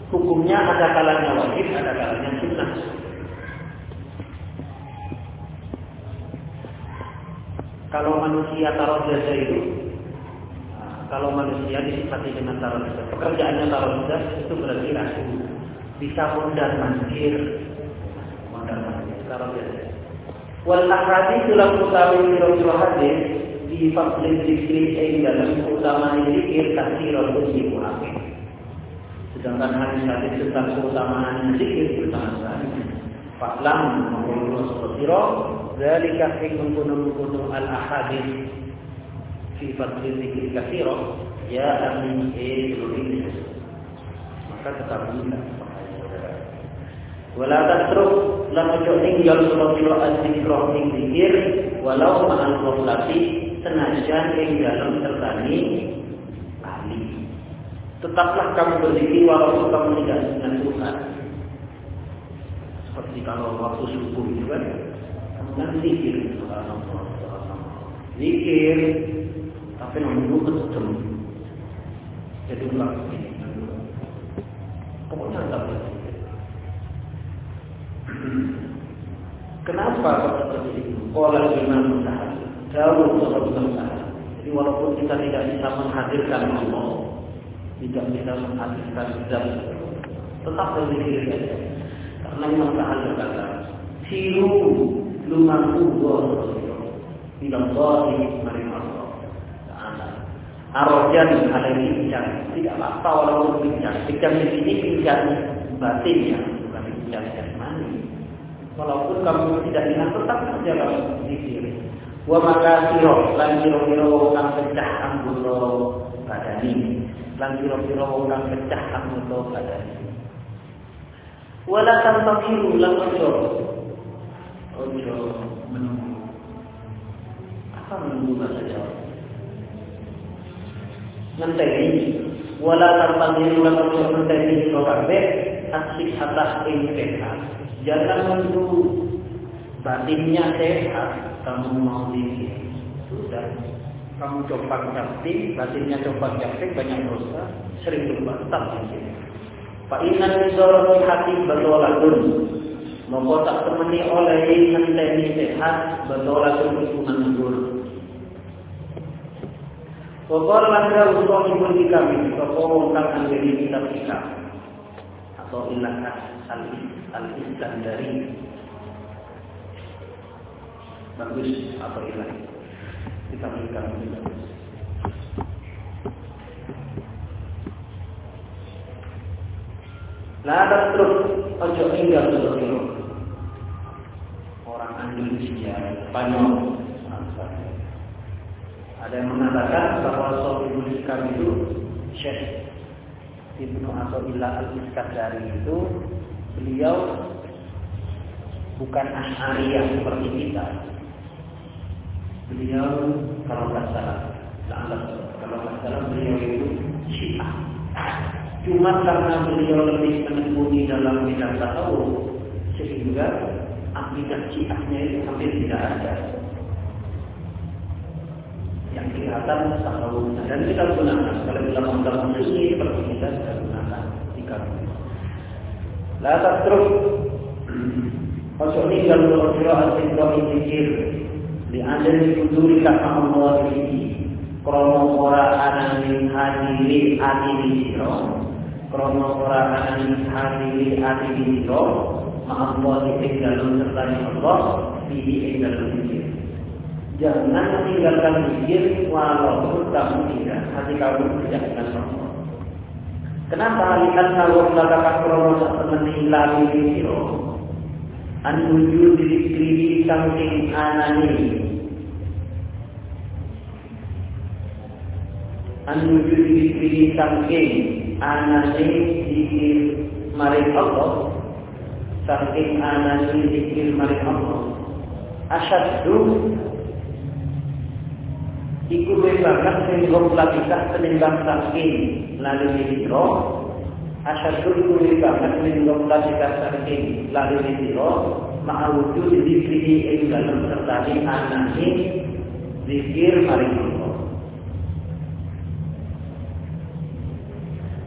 hukumnya ada kalanya wajib, ada kalanya sunnah. Kalau manusia taruh jasa itu, kalau manusia disifati dengan taruh jasa, pekerjaannya taruh jasa itu berarti rasul. Bisa mondar mandir mondar mandir kalau biasa wal ahadi tulang utawi pira-pira hadis fadlil zikri ing dalam keutamaan zikir kasirul muslimuake sedangkan hadis-hadis tentang keutamaan zikir bertambah Faklam mengumpul siro Zalika ing menggunung-gunung al-ahadis. Fi fadlil zikri kasiro Ya amin e Maka ketahuilah Wala tasruf lan ojo tinggal sira-sira azikra ing zikir walau ma'al ghaflati senajan ing dalam tertani ahli. Tetaplah kamu berzikir walaupun kamu tidak dengan Tuhan. Seperti kalau waktu subuh itu kan, kamu kan zikir, zikir, tapi menunggu ketemu. Jadi ulang Pokoknya tak boleh. *clears throat* Kenapa seperti itu? Qala Imam Sahal. Jauh Imam Sahal. Jadi walaupun kita tidak bisa menghadirkan Allah, tidak bisa menghadirkan zat, tetap berzikir saja. Karena Imam Sahal berkata, Siru lumaku tidak boleh menerima Allah. Arojan alaihi bincang. Tidak apa-apa walaupun bincang. Bincang di sini bincang batinnya, bukan bincang jasmani. Walaupun kamu tidak ingat tetap saja kamu zikir. Wa maka siro lan siro wong kang pecah anggulo badani. Lan siro wong kang pecah anggulo badani. Wala tantakiru lan ojo ojo menunggu. Apa menunggu bahasa Jawa? Ngenteni. Wala tantakiru lan ojo ngenteni siro kabeh asik atas ing sehat. Jangan menunggu batinnya sehat, kamu mau dikir. Sudah. Kamu coba capting, batinnya coba capting, banyak dosa, sering lupa, tetap dikir. Pak Inan disoroh hati betolakun. Maka tak temani oleh ngenteni sehat, betolakun itu menunggu. Wakil landa usah ibu di kami, kau kang anggini kita kita atau ilah al Al-Iskandari bagus. Apa ilahi kita berikan juga Lada terus. Ojo tinggal dulu orang Indonesia Spanyol ada yang mengatakan bahwa Sohibul Hikam itu Syekh Ibnu Athaillah Al-Iskandari itu beliau bukan yang seperti kita. Beliau kalau nggak salah, kalau nggak salah beliau itu Syiah. Cuma karena beliau lebih menekuni dalam bidang tasawuf, sehingga akidah Syiahnya itu hampir tidak ada. Yang kelihatan tasawufnya dan kita gunakan. Kalau mau sunni seperti kita kita gunakan tiga La tatruk Ojo tinggal berkiraan tinggal zikir Di adil kudurika Allah ini Krono ora anamin hadiri adili siro Krono ora anamin hadiri adili siro Ma'allah ing dalam sertani Allah Bihi ing zikir Jangan meninggalkan zikir walaupun kamu tidak hati kamu tidak akan sombong. Kenapa? Karena wabla kasrono seperti lagi zikiro. Anuju diri saking anani. Anuju diri saking anani zikir maring Allah. Saking anani zikir maring Allah. Asyaddu iku banget sing goblak kita penimbang saking lalu dikira banget sing goblak kita saking lalu dikira ma'awudu dikiri ing dalam sertani anane zikir mari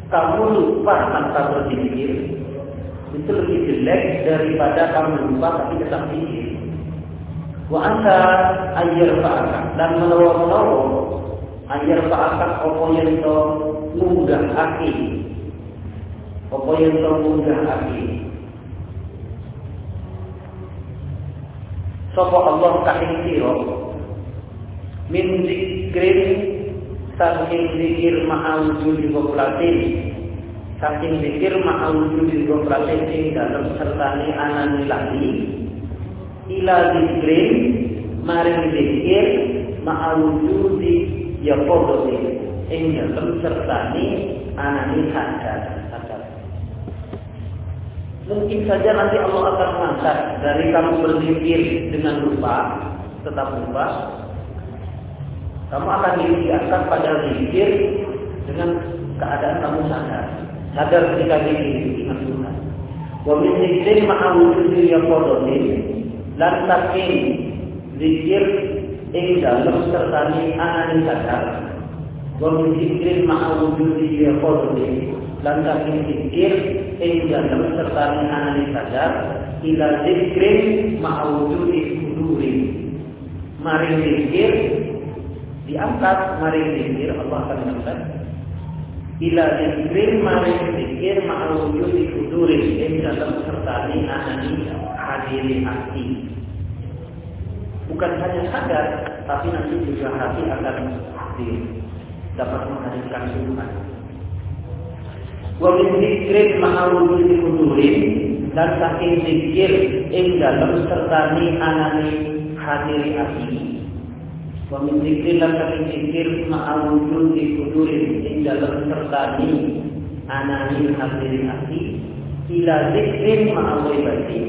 kamu lupa tanpa berzikir itu lebih jelek daripada kamu lupa tapi tetap zikir Wa anta ayyar fa'aka dan menawa-menawa ayyar fa'aka apa yang aki. Apa yang to munggah aki. Sapa Allah kasih sira min zikrin saking zikir ma'al goplatin saking zikir ma'al goplatin sing dalam sertane anani lagi. Ila zikrin maring zikir ma'awujudi ya kodoti ing dalem sertani anani sadar sadar mungkin saja nanti Allah akan mengangkat dari kamu berzikir dengan lupa tetap lupa. Kamu akan diangkat pada zikir dengan keadaan kamu sadar. Sadar ketika zikir ingat Tuhan. Wa min zikrin ma'awujudi ya kodoti lan saking zikir ing dalem sertani anani sadar wa min zikrin ma'a wujudi ya qadri lan saking zikir ing dalem sertani anani sadar ila zikrin ma'a wujudi huduri mari zikir diangkat mari zikir Allah akan mengangkat ila zikrin mari zikir ma'a wujudi huduri ing dalem sertani anani hadiri hati. Bukan hanya sadar, tapi nanti juga hati akan hadir, dapat menghadirkan Tuhan. Wa min dzikrin ma'awudul hudurin dan saking zikir ing dalam sertani anani hadiri hati. Wa min dzikrin dan saking zikir ma'awudul hudurin ing dalam sertani anani hadiri hati ila zikrin ma'awibati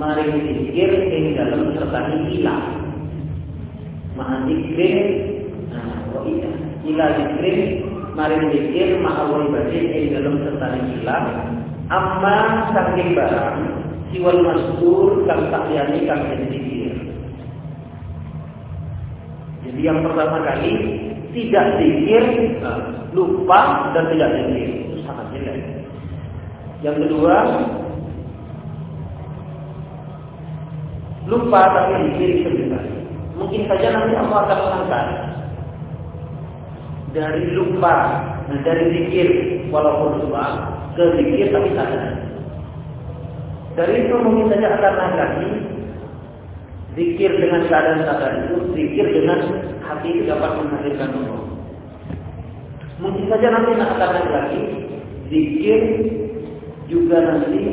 mari zikir ing dalam sertani ilah. Maha zikir nah, iya. Ila zikir mari zikir maha ibadah ing dalam sertani ilah. Amma saking barang siwal maskur kang sakliyane kang zikir. Jadi yang pertama kali tidak zikir, lupa dan tidak zikir itu sangat jelek. Yang kedua, lupa tapi diri sebentar. Mungkin saja nanti Allah akan mengangkat dari lupa, nah dari zikir walaupun lupa ke zikir tapi sadar. Dari itu mungkin saja akan naik lagi zikir dengan keadaan sadar itu, zikir dengan hati itu dapat menghadirkan Allah. Mungkin saja nanti akan naik lagi zikir juga nanti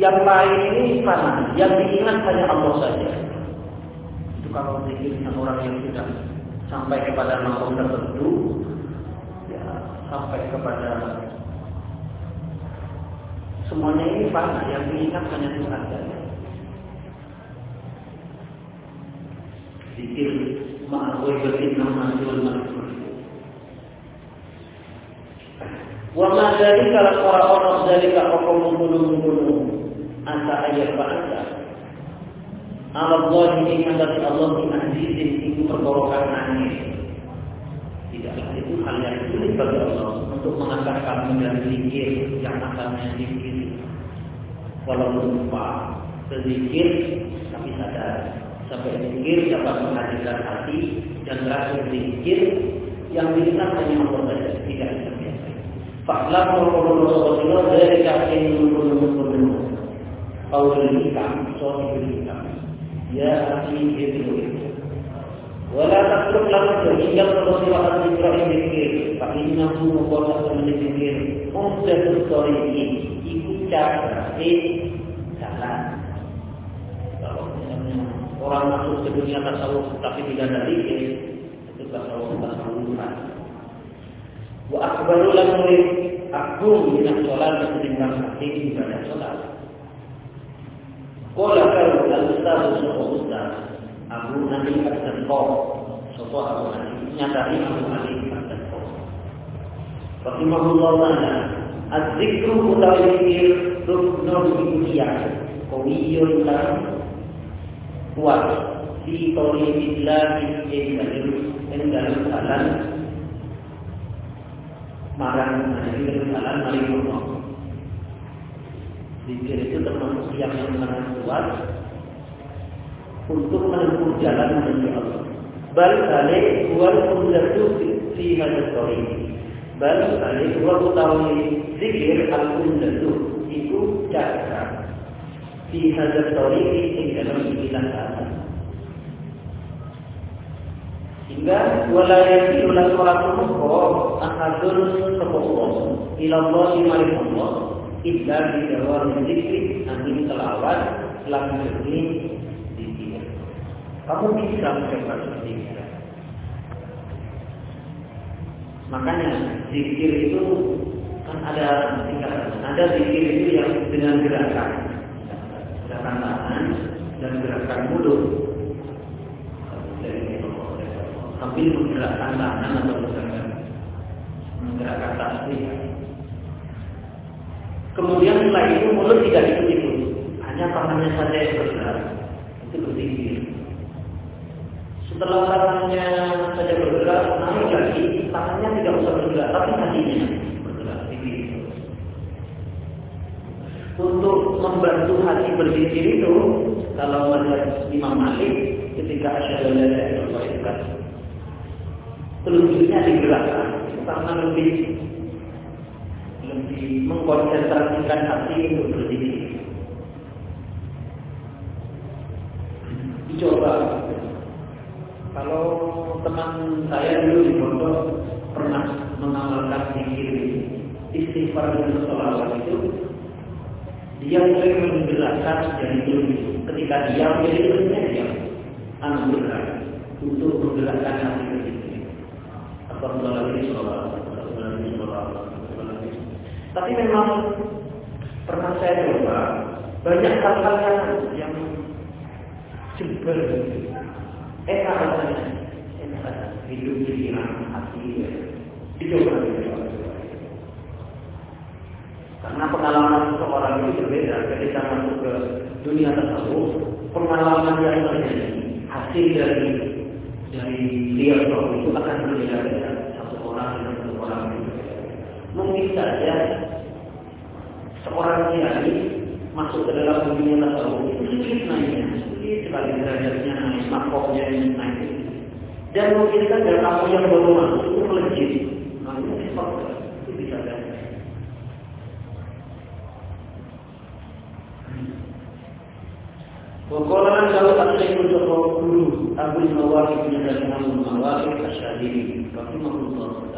yang lain ini mana? Yang diingat hanya Allah saja. Itu kalau zikirnya orang yang sudah sampai kepada makom tertentu, ya sampai kepada semuanya ini fana. Yang diingat hanya Tuhan saja. Zikir ma'awai berfitnah masyul masyul. Wa ma la qara dari dzalika hukumun anta ayat anta Allah ini menghadapi Allah di azizin itu perkorokan angin Tidaklah itu hal yang sulit bagi Allah untuk mengangkat kamu dari zikir yang asalnya zikir. Walaupun lupa, berzikir tapi sadar. Sampai zikir dapat menghadirkan hati dan merasa zikir yang diingat hanya Allah saja, tidak terbiasa. Faklah Rasulullah dari kafir qaulul hikam sahibul hikam ya akhi ibnu Wala tatruk lahu hingga terus wahat zikra yang dikir. Fa innahu muqaddas min dikir. Umdatus tariqi iku cara eh jalan. Kalau misalnya orang masuk ke dunia tasawuf tapi tidak ada zikir, itu tasawuf tasawufan. Wa akbaru murid agung min sholat ketimbang hati ibadah sholat. Qala kalau al-ustaz ustaz Abu Ali Al-Darqa Sopo Abu Ali Nyatari Abu Ali Al-Darqa Rahimahullah Ta'ala Az-zikru utawi zikir Ruknun ibuhiyah Kawiyun lan Kuat. Di tauhidillah Yang dalam jalan. Marang Jadi dalam jalan Marimullah Zikir itu termasuk yang sangat kuat untuk menempuh jalan menuju Allah. Bal balik wal umdatu fi hadis ini. Bal balik wal utawi zikir al umdatu itu cara fi hadis ini ing dalam ikilah kata. Sehingga walayati ulah suatu mukho ahadun sepopo ila Allah maring Allah illa di dalam zikir angin selawat lam ini kamu bisa mencoba seperti. Makanya zikir itu kan ada tingkatan. Ada zikir itu yang dengan gerakan, gerakan tangan dan gerakan mulut. Sambil menggerakkan tangan atau menggerakkan menggerakkan tasbih. Kemudian setelah itu mulut tidak ikut-ikut, hanya tangannya saja yang bergerak. Itu berzikir. Setelah tangannya saja bergerak, naik lagi, tangannya tidak usah bergerak, tapi hatinya bergerak. Begitu. Untuk membantu hati berzikir itu, kalau melihat Imam Malik ketika la ilaha itu kan telunjuknya digerakkan karena lebih mengkonsentrasikan hati untuk berzikir. Dicoba kalau teman saya dulu di pondok pernah mengamalkan zikir istighfar dan sholawat itu, dia mulai menggerakkan dari dulu. Ketika dia menjadi ilmunya dia anak bergerak untuk menggerakkan hati berzikir. Apa melalui sholawat, melalui sholawat, Tapi memang pernah saya coba banyak hal-hal yang yang jebel. Enak rasanya enak hidup pikiran hati dicoba karena pengalaman seseorang itu berbeda ketika masuk ke dunia tersebut. Pengalaman yang terjadi hasil dari dari dia itu akan dengan satu orang mungkin saja seorang kiai masuk ke dalam dunia tasawuf itu sedikit naiknya sekali derajatnya naik, makoknya naik. Dan mungkin saja kamu yang baru masuk itu melejit. Nah, itu. Itu bisa jadi. Waqala kalau asli untuk guru Abu Nawafid bin Imam Nawafid Asyadiri rahimahullah.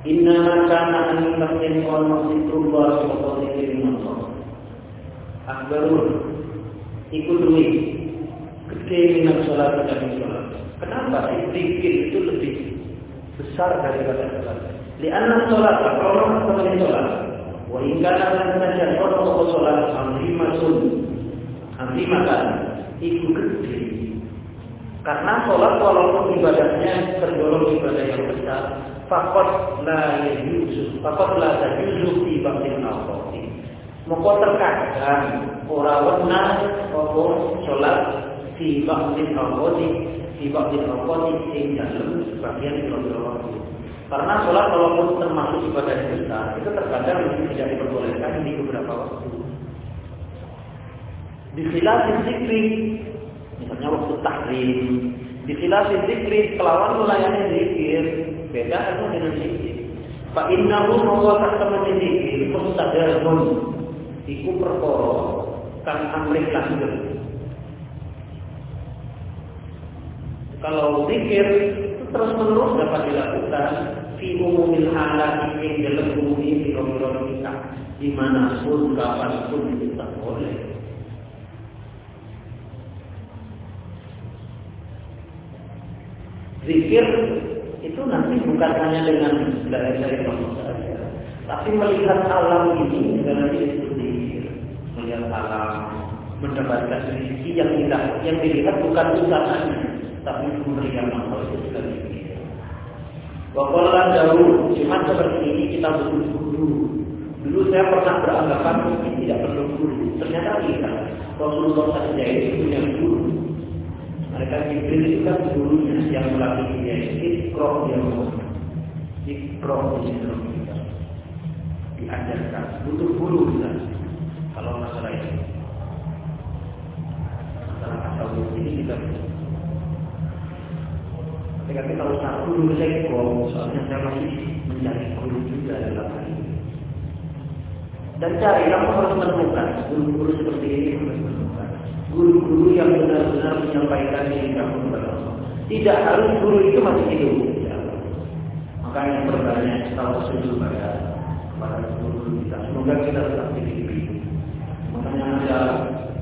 Inna kana an yumkin wa masjidullah wa qadhirin Allah. Akbarun ikut duit gede minat sholat dan sholat. Kenapa sih zikir itu lebih besar daripada sholat? Lianna sholat orang seperti sholat. Wa ingkana lan saja orang sholat amrimatun amrimatan itu gede. Karena sholat walaupun ibadahnya tergolong ibadah yang besar, fakot la yuzu, fakot la yuzu di batin al Maka terkadang ora wenang apa salat di ba'dil awqati di ba'dil awqati ing dalam sebagian waktu. Karena sholat walaupun termasuk ibadah yang besar, itu terkadang tidak diperbolehkan di beberapa waktu. Di zikri, misalnya waktu tahrim, di khilaf zikri, kelawan melayani zikir, beda itu dengan zikir. Fa innahu huwa kasamun zikir, mustadarun. Iku perkara kang amrih langgeng. Kalau zikir terus menerus dapat dilakukan fi umumil halat ini dalam umum ini kita di mana pun kapan pun kita boleh. Zikir itu nanti bukan hanya dengan dari Allah saja, tapi melihat alam ini juga nanti itu zikir. Melihat alam, mendapatkan rezeki yang tidak yang dilihat bukan usahanya, tapi pemberian Allah itu juga zikir. Wakola jauh, cuma seperti ini kita butuh guru. Dulu saya pernah beranggapan mungkin tidak perlu guru. Ternyata tidak. Rasulullah saja itu punya guru. Mereka Jibril itu kan gurunya yang melatih dia. Ikro dia Ikro dia Diajarkan. Butuh guru kita. Kalau masalah itu. Masalah asal ini kita tapi kalau tak guru saya kok, soalnya saya masih mencari guru juga dalam hal ini. Dan cari, kamu harus menemukan guru-guru seperti ini harus menemukan. Guru-guru yang benar-benar menyampaikan diri kamu kepada Allah. Tidak harus guru itu masih hidup. Ya. Makanya berbanyak tahu sujud pada para guru kita. Semoga kita tetap hidup. Makanya ada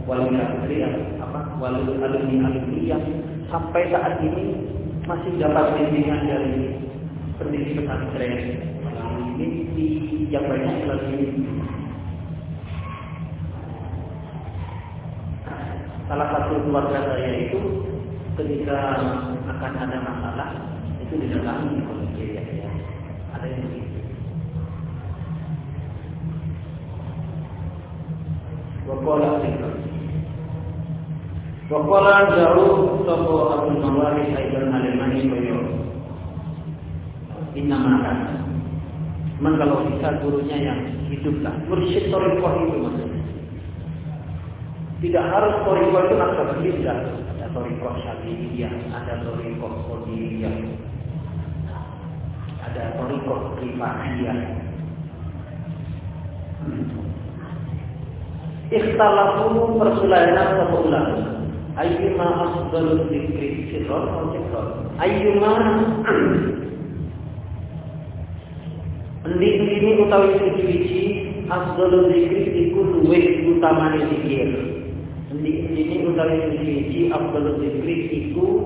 wali santri apa wali alumni alumni yang sampai saat ini masih dapat bimbingan dari pendidik pesantren ini di yang banyak lagi satu keluarga saya itu ketika akan ada masalah itu didatangi oleh ya. Ada yang begitu. Wakola Wakala jauh sopo Abu Nawari Sayyidul Alimani Koyo Inna makan Memang kalau bisa gurunya yang hiduplah. Mursyid Torikoh itu maksudnya Tidak harus Torikoh itu Naksabandiyah Ada Torikoh Syadidiyah Ada Torikoh Qadiriyah. Ada Torikoh Rifahiyah Ikhtalafu persulainan satu ulama ayyuma afdalu dzikri sirran aw jahran ayyuma Endi ini utawi suci-suci afdalu dzikri iku luwih utamane zikir. Endi ini utawi suci-suci afdalu dzikri iku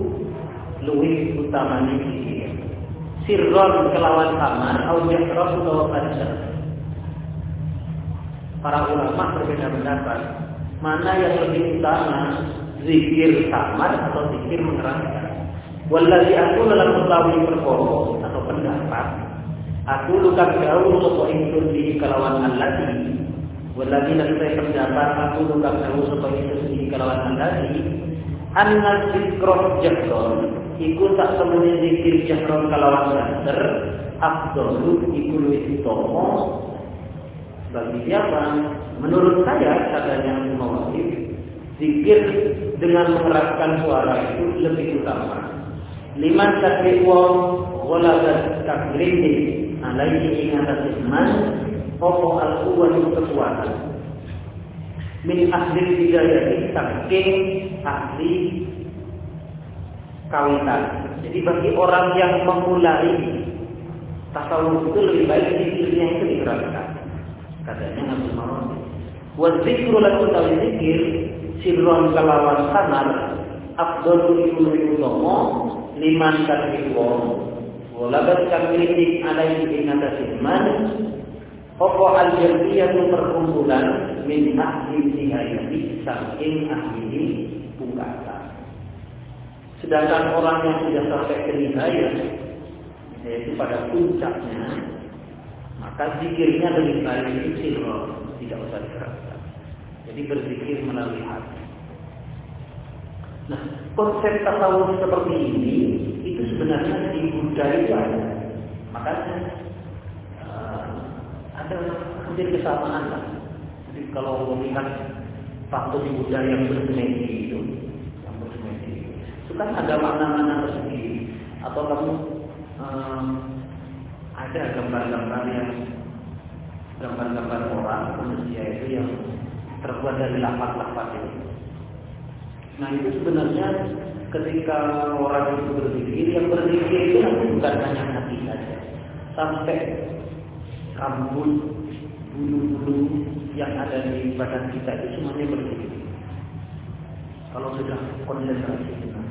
luwih utamane zikir. Sirron kelawan samar au jahran utawa padha. Para ulama berbeda pendapat mana yang lebih utama zikir samar atau zikir mengeraskan. Wallahi aku dalam mengetahui perkara atau pendapat, aku luka jauh sopo ingsun di kelawan allati. Dan saya pendapat aku luka jauh sopo ingsun di kelawan allati. Anna zikroh jahron Iku tak semuanya zikir jahron kelawan santer Abdul iku luwih tomo Bagi siapa? Menurut saya katanya Mawakif Zikir dengan mengeraskan suara itu lebih utama. Lima sakit wong walagat taklimi alaihi ingat iman Opo al-quwwatu kekuatan Min ahli hidayah saking ahli kawitan Jadi bagi orang yang memulai Tasawuf itu lebih baik zikirnya itu dikeraskan Katanya Nabi Muhammad. Wa zikru laku zikir sirron kelawan sanar afdol iku utama liman kadhe wong walabat kang kritik alaihi ing atase man apa al perkumpulan min ahli nihayati saking ahli pungkasan sedangkan orang yang sudah sampai ke nihayat yaitu pada puncaknya maka zikirnya lebih baik itu sirron tidak usah dikeraskan jadi berzikir melalui hati. Nah, konsep tasawuf seperti ini itu sebenarnya di Buddha itu ada. Makanya ada hampir kesamaan lah. Jadi kalau melihat patung Buddha yang bersemedi itu, yang bersemedi itu kan ada makna-makna tersendiri. Atau kamu uh, ada gambar-gambar yang gambar-gambar orang manusia itu yang terbuat dari lapat-lapat itu. Nah itu sebenarnya ketika orang itu berzikir, yang berzikir itu bukan hanya hati saja, sampai rambut, bulu-bulu yang ada di badan kita itu semuanya berzikir. Kalau sudah konsentrasi benar.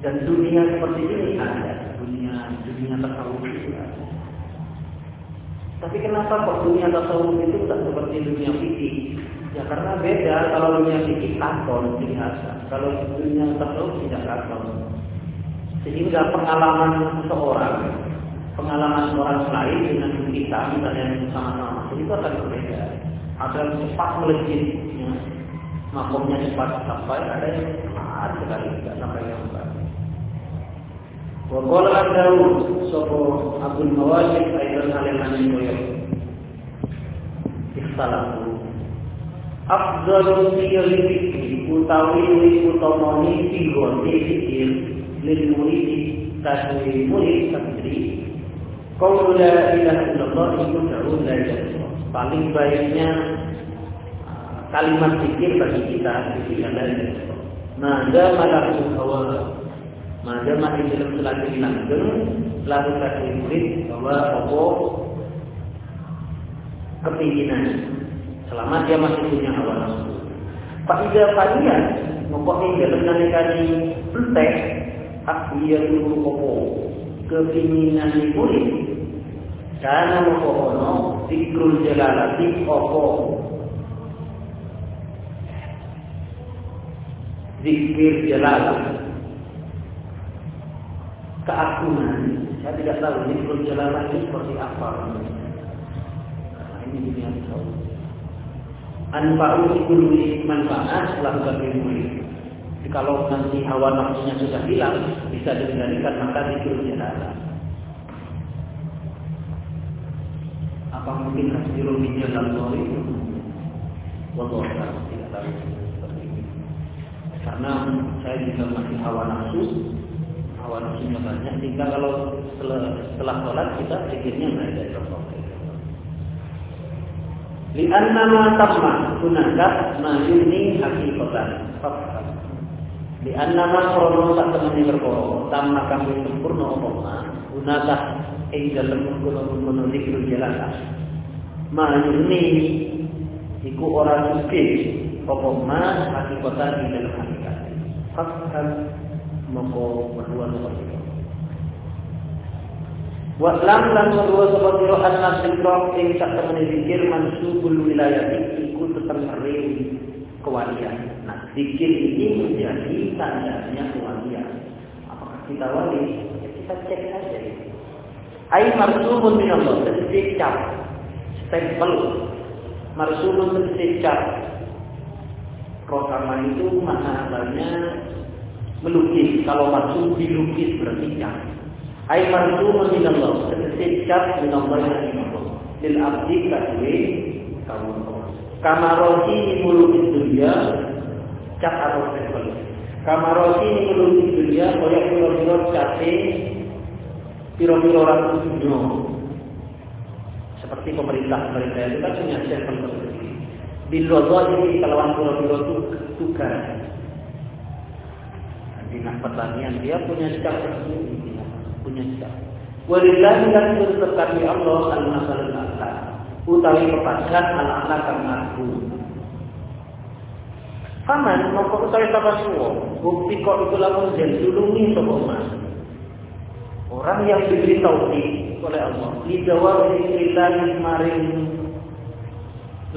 Dan dunia seperti ini ada, dunia dunia tasawuf itu ada. Tapi kenapa kok dunia tasawuf itu tidak seperti dunia fikih? Ya karena beda kalau dunia fikih kantor biasa, kalau dunia tasawuf tidak kantor. Sehingga pengalaman seseorang, pengalaman orang lain dengan kita, misalnya yang sama-sama, itu akan berbeda. Yang cepat melejit, ya. makomnya cepat sampai, ada yang cepat sekali tidak sampai sampai. Wa qala Daud sapa Abdul Mawasik aidan aliman koyo. Ikhtalafu afdalu siyari fikri utawi utamani tinggonte fikir lil muridi taswi murid santri Qaul la ilaha illallah iku da'un la ilaha Paling baiknya kalimat fikir bagi kita itu adalah la ilaha Mada malaku hawa. Mada mati dalam selagi langgeng Lalu kasih murid bahwa apa kepinginan. Selama dia masih punya hawa nafsu. Pak Ida Fadian mempunyai dalam nalikani entek hak dia dulu opo kepinginan kulit karena mokono fikrul jalalati opo. Zikir jalal keagungan. Saya tidak tahu zikrul jalalah ini seperti apa. Nah, ini dunia tahu anfa'u ikul manfaat ilmu Jadi kalau nanti hawa nafsunya sudah hilang, bisa dikendalikan maka zikir jalan. Apa mungkin hasbirul min dalam itu? Wallahu tidak tahu seperti ini. Karena saya juga masih hawa nafsu, hawa nafsunya banyak. Sehingga kalau setelah, setelah sholat kita pikirnya ada Lianna ma tamma hunaka ma yuni hakikatan. Lianna ma krono temani berkoro tamma kami sempurna apa hunaka ing dalem kono-kono jalala. Ma yuni iku ora suci apa ma hakikatan di dalam hakikat. Fakkan moko berdua seperti itu. Wa lam lan kedua sebab sira anna zikra ing sak temene zikir mansubul wilayah iku tetap rewi kewalian. Nah, zikir ini menjadi tandanya kewalian. Apakah kita wali? Ya, kita cek saja. Ai marsumun min Allah, tegese cap. Stempel. Marsumun tegese cap. Rokama itu maknanya melukis. Kalau marsum dilukis berarti cap. Ay marsumun min Allah. Cat min Allah yang Allah. Lil abdi kadwe kaum Kamaroti ini mulut dunia cat atau stempel. Kamaroti ini mulut dunia koyak piro-piro cate piro-piro orang dunia. Seperti pemerintah pemerintah itu kan punya seperti ini. Bilodo ini kelawan piro-piro tugas. Dinas pertanian dia punya cat tersendiri punya kita. Walillahi lan tetap Allah al-masalul a'la. Utawi kepada al-a'la kang agung. Paman mongko utawi sapa suwo, bukti kok itu lamun jen dulungi sapa mas. Orang yang diberi taufik oleh Allah, dijawab cerita maring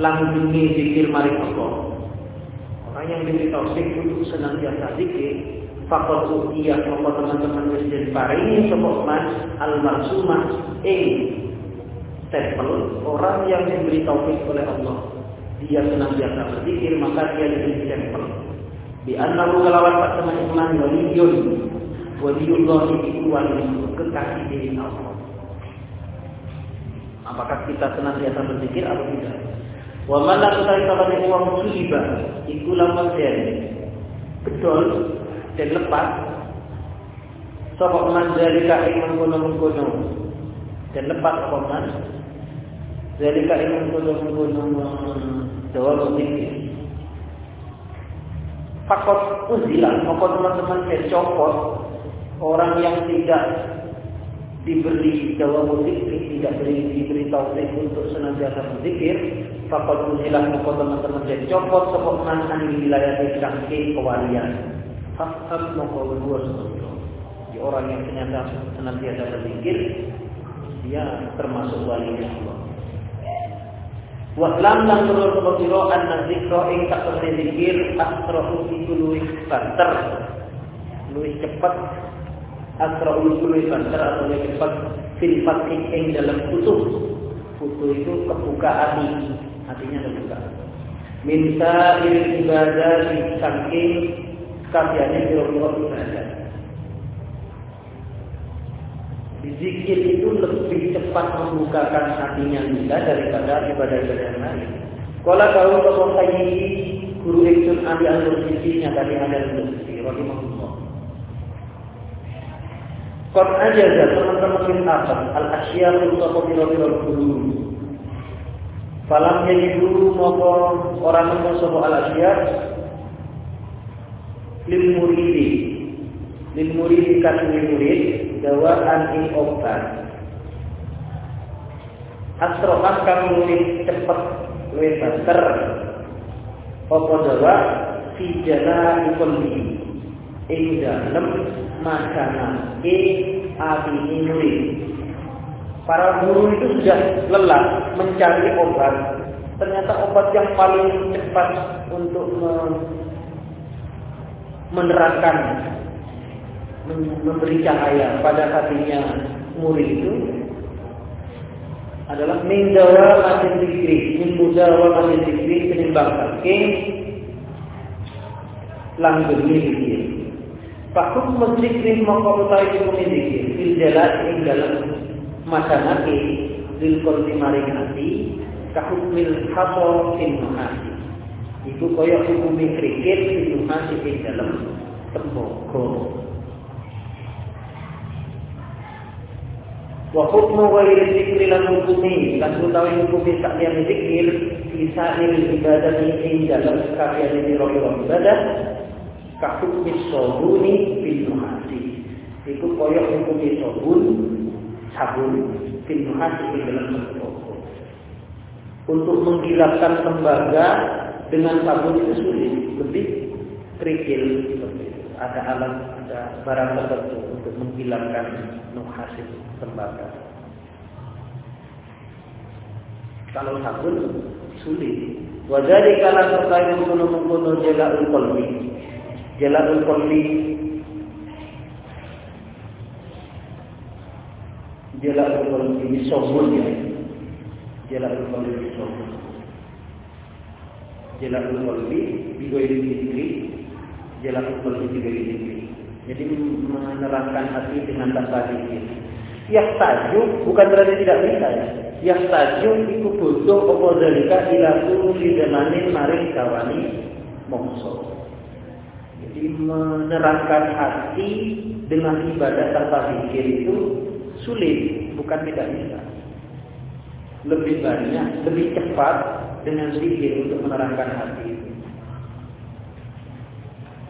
langsungi zikir maring Allah. Orang yang diberi taufik untuk senantiasa zikir, fakor utia sapa teman-teman wis den paringi sapa mas al marsumah ing stempel orang yang diberi taufik oleh Allah dia senantiasa berzikir maka dia diberi stempel di annahu kalawan pak teman iman waliyun waliyullah itu wali kekasih Allah. Apakah kita senantiasa berzikir atau tidak? Wa man la tusari sabane uang musiba iku lamun betul dan lepas. Sapa man zalika ing mengkono-mengkono? Dan lepas apa man? Zalika ing mengkono-mengkono. Jawab zikir fakot uzilah, maka teman-teman saya copot orang yang tidak diberi jawab zikir, tidak diberi, diberi taufik untuk senantiasa berzikir, fakot uzilah, maka teman-teman saya copot sepok manhan di wilayah sangking kewalian. Fakot maka berdua. Di orang yang ternyata senantiasa berzikir, dia termasuk wali Allah. Wa'lam lan turun kepiro anna zikra ing tak zikir asra'u iku luwih banter. Luwih cepet asra'u iku luwih banter atau cepet fil fatih ing dalam putus. Putus itu kebuka hati, hatinya terbuka. Minta iring ibadah di saking kafiannya biro-biro ibadah. Zikir itu lebih cepat membukakan hatinya kita daripada ibadah-ibadah yang lain. Kalau tokoh ini guru Ibn Ali al-Nursi dari ada al-Nursi, rahimahullah. Qad ajaza teman-teman min apa? Al-asya untuk biro-biro guru. Falam guru maupun orang yang sopo al-asya lil muridi. Lil muridi kan murid dawaan ing obat. Asrohan kang luwih cepet luwih banter. Apa dawa fi jala kulli ing dalem e ati murid. Para guru itu sudah lelah mencari obat. Ternyata obat yang paling cepat untuk menerangkan memberi cahaya pada hatinya murid itu adalah mengdawa masin dikri, mengdawa masin dikri penimbang saking langgeng dikri. Fakut menzikri maka utawi hukum dikri fil jalan ing dalam masanati lil kolti maring hati kahukmil haso fil nuhasi. Iku kaya hukum krikil fil nuhasi ing dalam tembogo. Wa hukmu ghairi dzikri lan hukumi lan utawi hukumi sakliyan zikir bisa il ibadah ing dalam sakliyan pira-pira ibadah ka hukmi sabuni bil nuhasi. Iku kaya hukumi sabun sabun bil nuhasi ing dalam toko. Untuk menggilapkan tembaga dengan sabun itu sulit, lebih kerikil. Ada alat, ada barang tertentu untuk menghilangkan nuhas itu tembaga. Kalau sabun sulit. Wajari kala terkait mengkono mengkono jalaul kolbi. Jalaul kolbi Jalaul kolbi misobun ya. Jalaul kolbi misobun. Jalaul kolbi bigoyi dikri. Jalaul kolbi bigoyi dikri. Jadi menerangkan hati dengan tanpa zikir. Yang tajuk bukan berarti tidak bisa ya. Yang tajuk itu butuh apa dalika ila di zamanin maring kawani mongso. Menerangkan hati dengan ibadah tanpa zikir itu sulit, bukan tidak bisa. Lebih banyak, lebih cepat dengan zikir untuk menerangkan hati itu.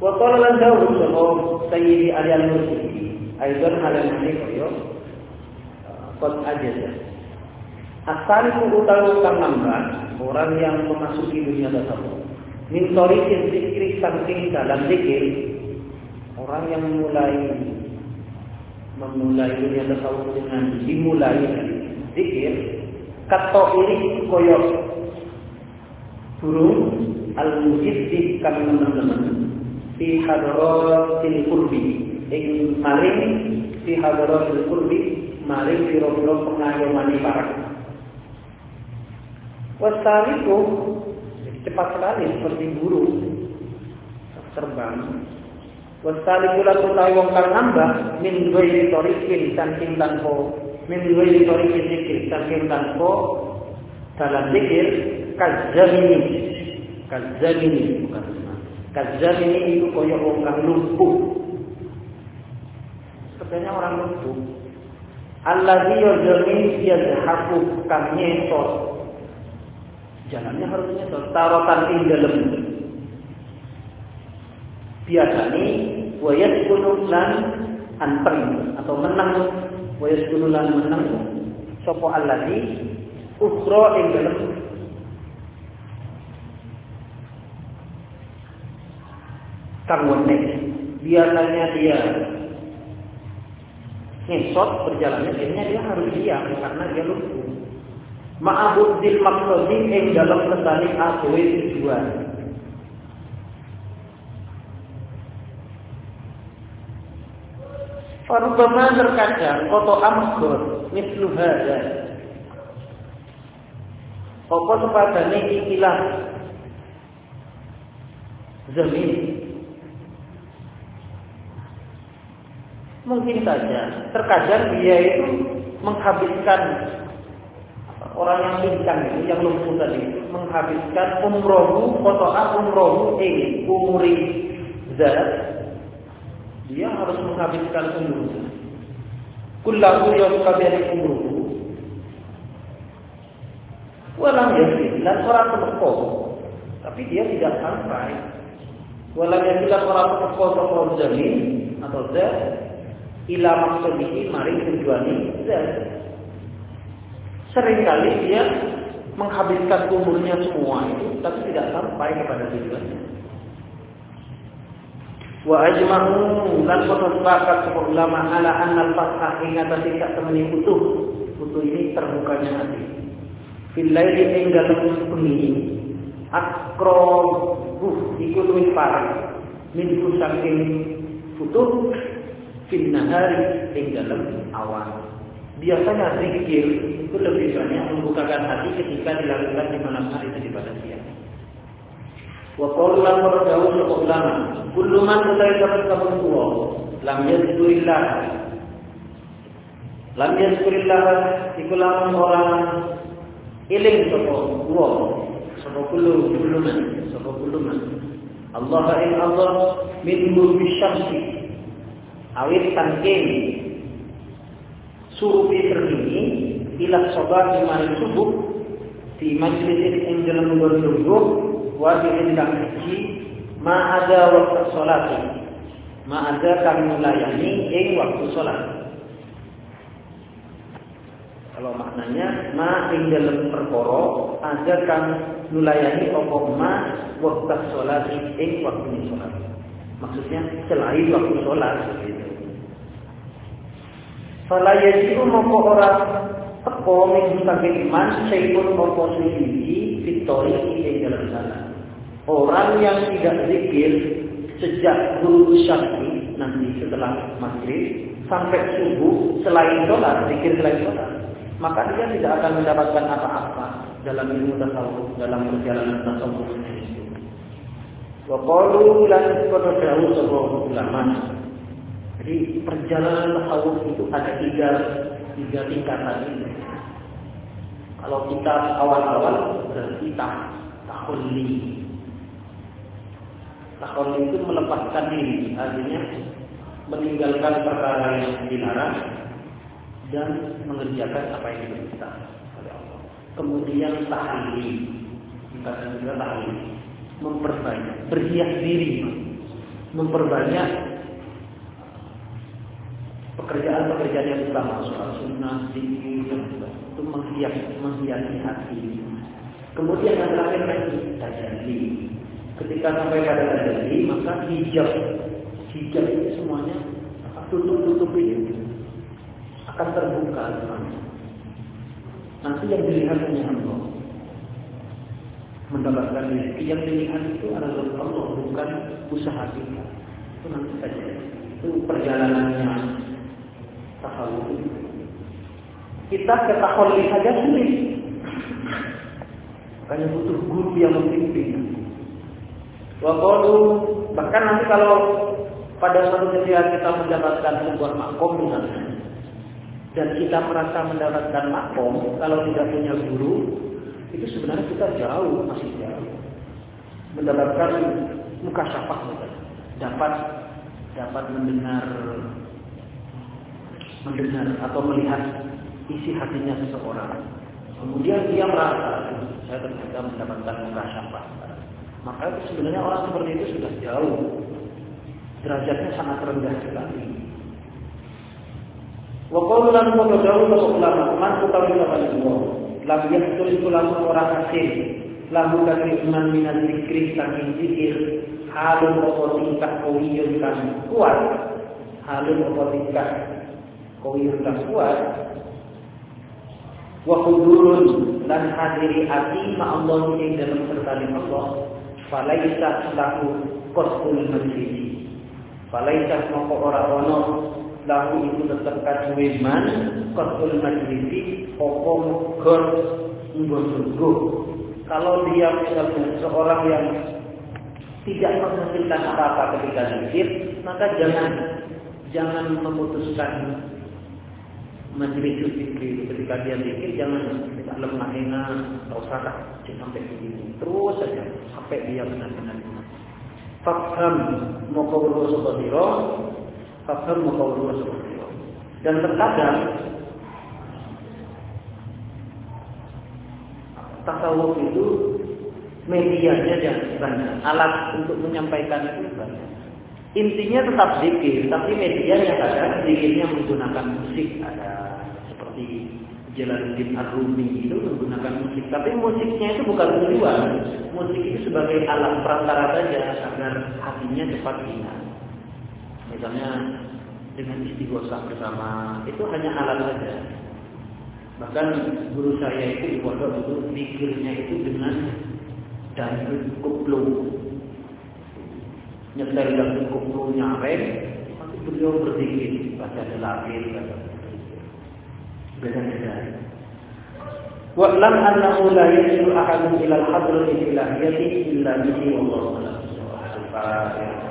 Wa qala lan dawuh sapa Sayyidi Ali Al-Mursyidi aidan hal ini koyo ya. Asal itu utawi kang nambah orang yang memasuki dunia tasawuf. Min torikin zikri saking dalam zikir. Orang yang mulai memulai dunia tasawuf dengan dimulai zikir kato ini koyo burung al-mujid di kami teman-teman. Fi hadratil qurbi. Ing maring fi hadratil qurbi maring pira-pira pengayomane para wasariku cepat sekali seperti burung terbang wasariku lan utawi wong kang nambah min ghairi tariqin saking tanpa min ghairi tariqin zikir saking tanpa dalam zikir kazamini kazamini bukan Kazam ini itu koyok orang lumpuh. Sebenarnya orang lumpuh. Alladzi yajmin yazhafu kang nyetot. Jalannya harus nyetot. Tarotan ing dalam. biasanya wayat lan anteng atau menang. Wayat lan menang. Sopo alladhi? Ukro ing dalam kang biasanya dia ngesot berjalannya akhirnya dia harus diam karena dia lupa ma'abudil maksudi ing dalam kesani akhwe tujuan. Farubama terkadang koto amgor mislu hada Apa sepadane ikilah Zamin? Mungkin saja. Terkadang dia itu Menghabiskan Orang yang pincang itu Yang lumpuh tadi Menghabiskan umrohu Koto'a umrohu Eh umuri Zat dia harus menghabiskan umurnya. Kullahu yawkabiari umruhu. Walam yasin dan orang teko, tapi dia tidak sampai. Walam yasin dan orang teko teko jamin atau zat ila maksudnya mari tujuannya zat. Seringkali dia menghabiskan umurnya semua itu, tapi tidak sampai kepada tujuannya. Wa ajma'u lan sepakat sapa ulama ala annal fathah ing atas tidak temani utuh. Utuh ini terbukanya hati. Fil laili ing dalem bengi. Akrobuh iku luwih parah. Min saking utuh fil nahari ing. Biasanya zikir itu lebih banyak membukakan hati ketika dilakukan di malam hari daripada siang. Wa qawlu lan dawu sapa ulama, kullu man utawi kabeh tuwa lam yazkurillah. Lam yazkurillah iku lamun orang iling sapa tuwa, sapa kullu kullu man, sapa kullu man. Allah in Allah min nurbi syamsi. Awit tangking surupi terkini ila sobat di malam subuh di majlis yang dalam berlungguh wajibin kang siji ma ada waktu sholat ma ada kang melayani ing waktu sholat kalau maknanya ma ing dalam perkara ada kang melayani apa ma waktu sholat ing waktu sholat maksudnya selain waktu sholat gitu Fala yajibu moko orang teko min saking iman sayyidun moko suci fitori ing dalam sana Orang yang tidak zikir sejak guru syar'i nanti setelah maghrib sampai subuh selain sholat, zikir selain sholat, maka dia tidak akan mendapatkan apa-apa dalam ilmu tasawuf, dalam perjalanan tasawuf. Wa qalu lan sebuah ulama. Jadi perjalanan tasawuf itu ada tiga tiga tingkatan ini. Kalau kita awal-awal berarti tak takhulli Tahun itu melepaskan diri, artinya meninggalkan perkara yang dilarang dan mengerjakan apa yang diperintah oleh Allah. Kemudian tahli, kita juga tahli, memperbanyak, berhias diri, memperbanyak pekerjaan-pekerjaan yang utama soal sunnah, zikir, itu menghias, menghiasi hati. Kemudian yang terakhir lagi tajalli, Ketika sampai pada terjadi, maka hijab, hijab itu semuanya tutup-tutup ini akan terbuka semuanya. Nanti yang dilihat hanya Allah. Mendapatkan rezeki yang dilihat itu adalah Allah, bukan usaha kita. Itu nanti saja. Itu perjalanannya Kita ke saja sulit. Makanya butuh guru yang memimpin. Waqalu bahkan nanti kalau pada suatu ketika kita mendapatkan sebuah makom misalnya dan kita merasa mendapatkan makom kalau tidak punya guru itu sebenarnya kita jauh masih jauh mendapatkan muka syafah dapat dapat mendengar mendengar atau melihat isi hatinya seseorang kemudian dia merasa saya ternyata mendapatkan muka syafah maka itu sebenarnya orang seperti itu sudah jauh derajatnya sangat rendah sekali. Wa qawlu lan padha dawuh sapa ulama, man utawi sapa Allah. Lam tulis ulama orang asing. Lahu kami iman minat zikri saking zikir halun apa tingkah kawiyun kan kuat halun apa tingkah kawiyun kan kuat. Wa hudurun dan hadiri hati ma Allah yang dalam sertali Allah. Falaisa lahu qasdul majlis falaisa moko ora ono lahu itu tetap kaduwe man qasdul majlis apa gor nggo. Kalau dia misalnya seorang yang tidak menghasilkan apa-apa ketika zikir, maka jangan jangan memutuskan majelis zikir ketika dia zikir jangan kita lemah enak, tak usah lah sampai begini. Terus saja sampai dia benar-benar Fakham maqawlu subhanahu Fakham maqawlu subhanahu Dan terkadang tasawuf itu medianya jangan banyak, alat untuk menyampaikan itu banyak. Intinya tetap zikir, tapi medianya kadang zikirnya menggunakan musik, ada seperti Jalaluddin Ar-Rumi itu menggunakan musik, tapi musiknya itu bukan tujuan. Musik itu sebagai alat perantara saja agar hatinya cepat ingat. Misalnya dengan istighosah bersama, itu hanya alat saja. Bahkan guru saya itu di pondok itu mikirnya itu dengan dan koplo. Nyetel dan koplo nyarek, tapi beliau berzikir baca delapir, baca beda-beda. Wa'lam annahu la yasilu ahadun ila al-hadrati ilahiyyati illa bihi wallahu a'lam.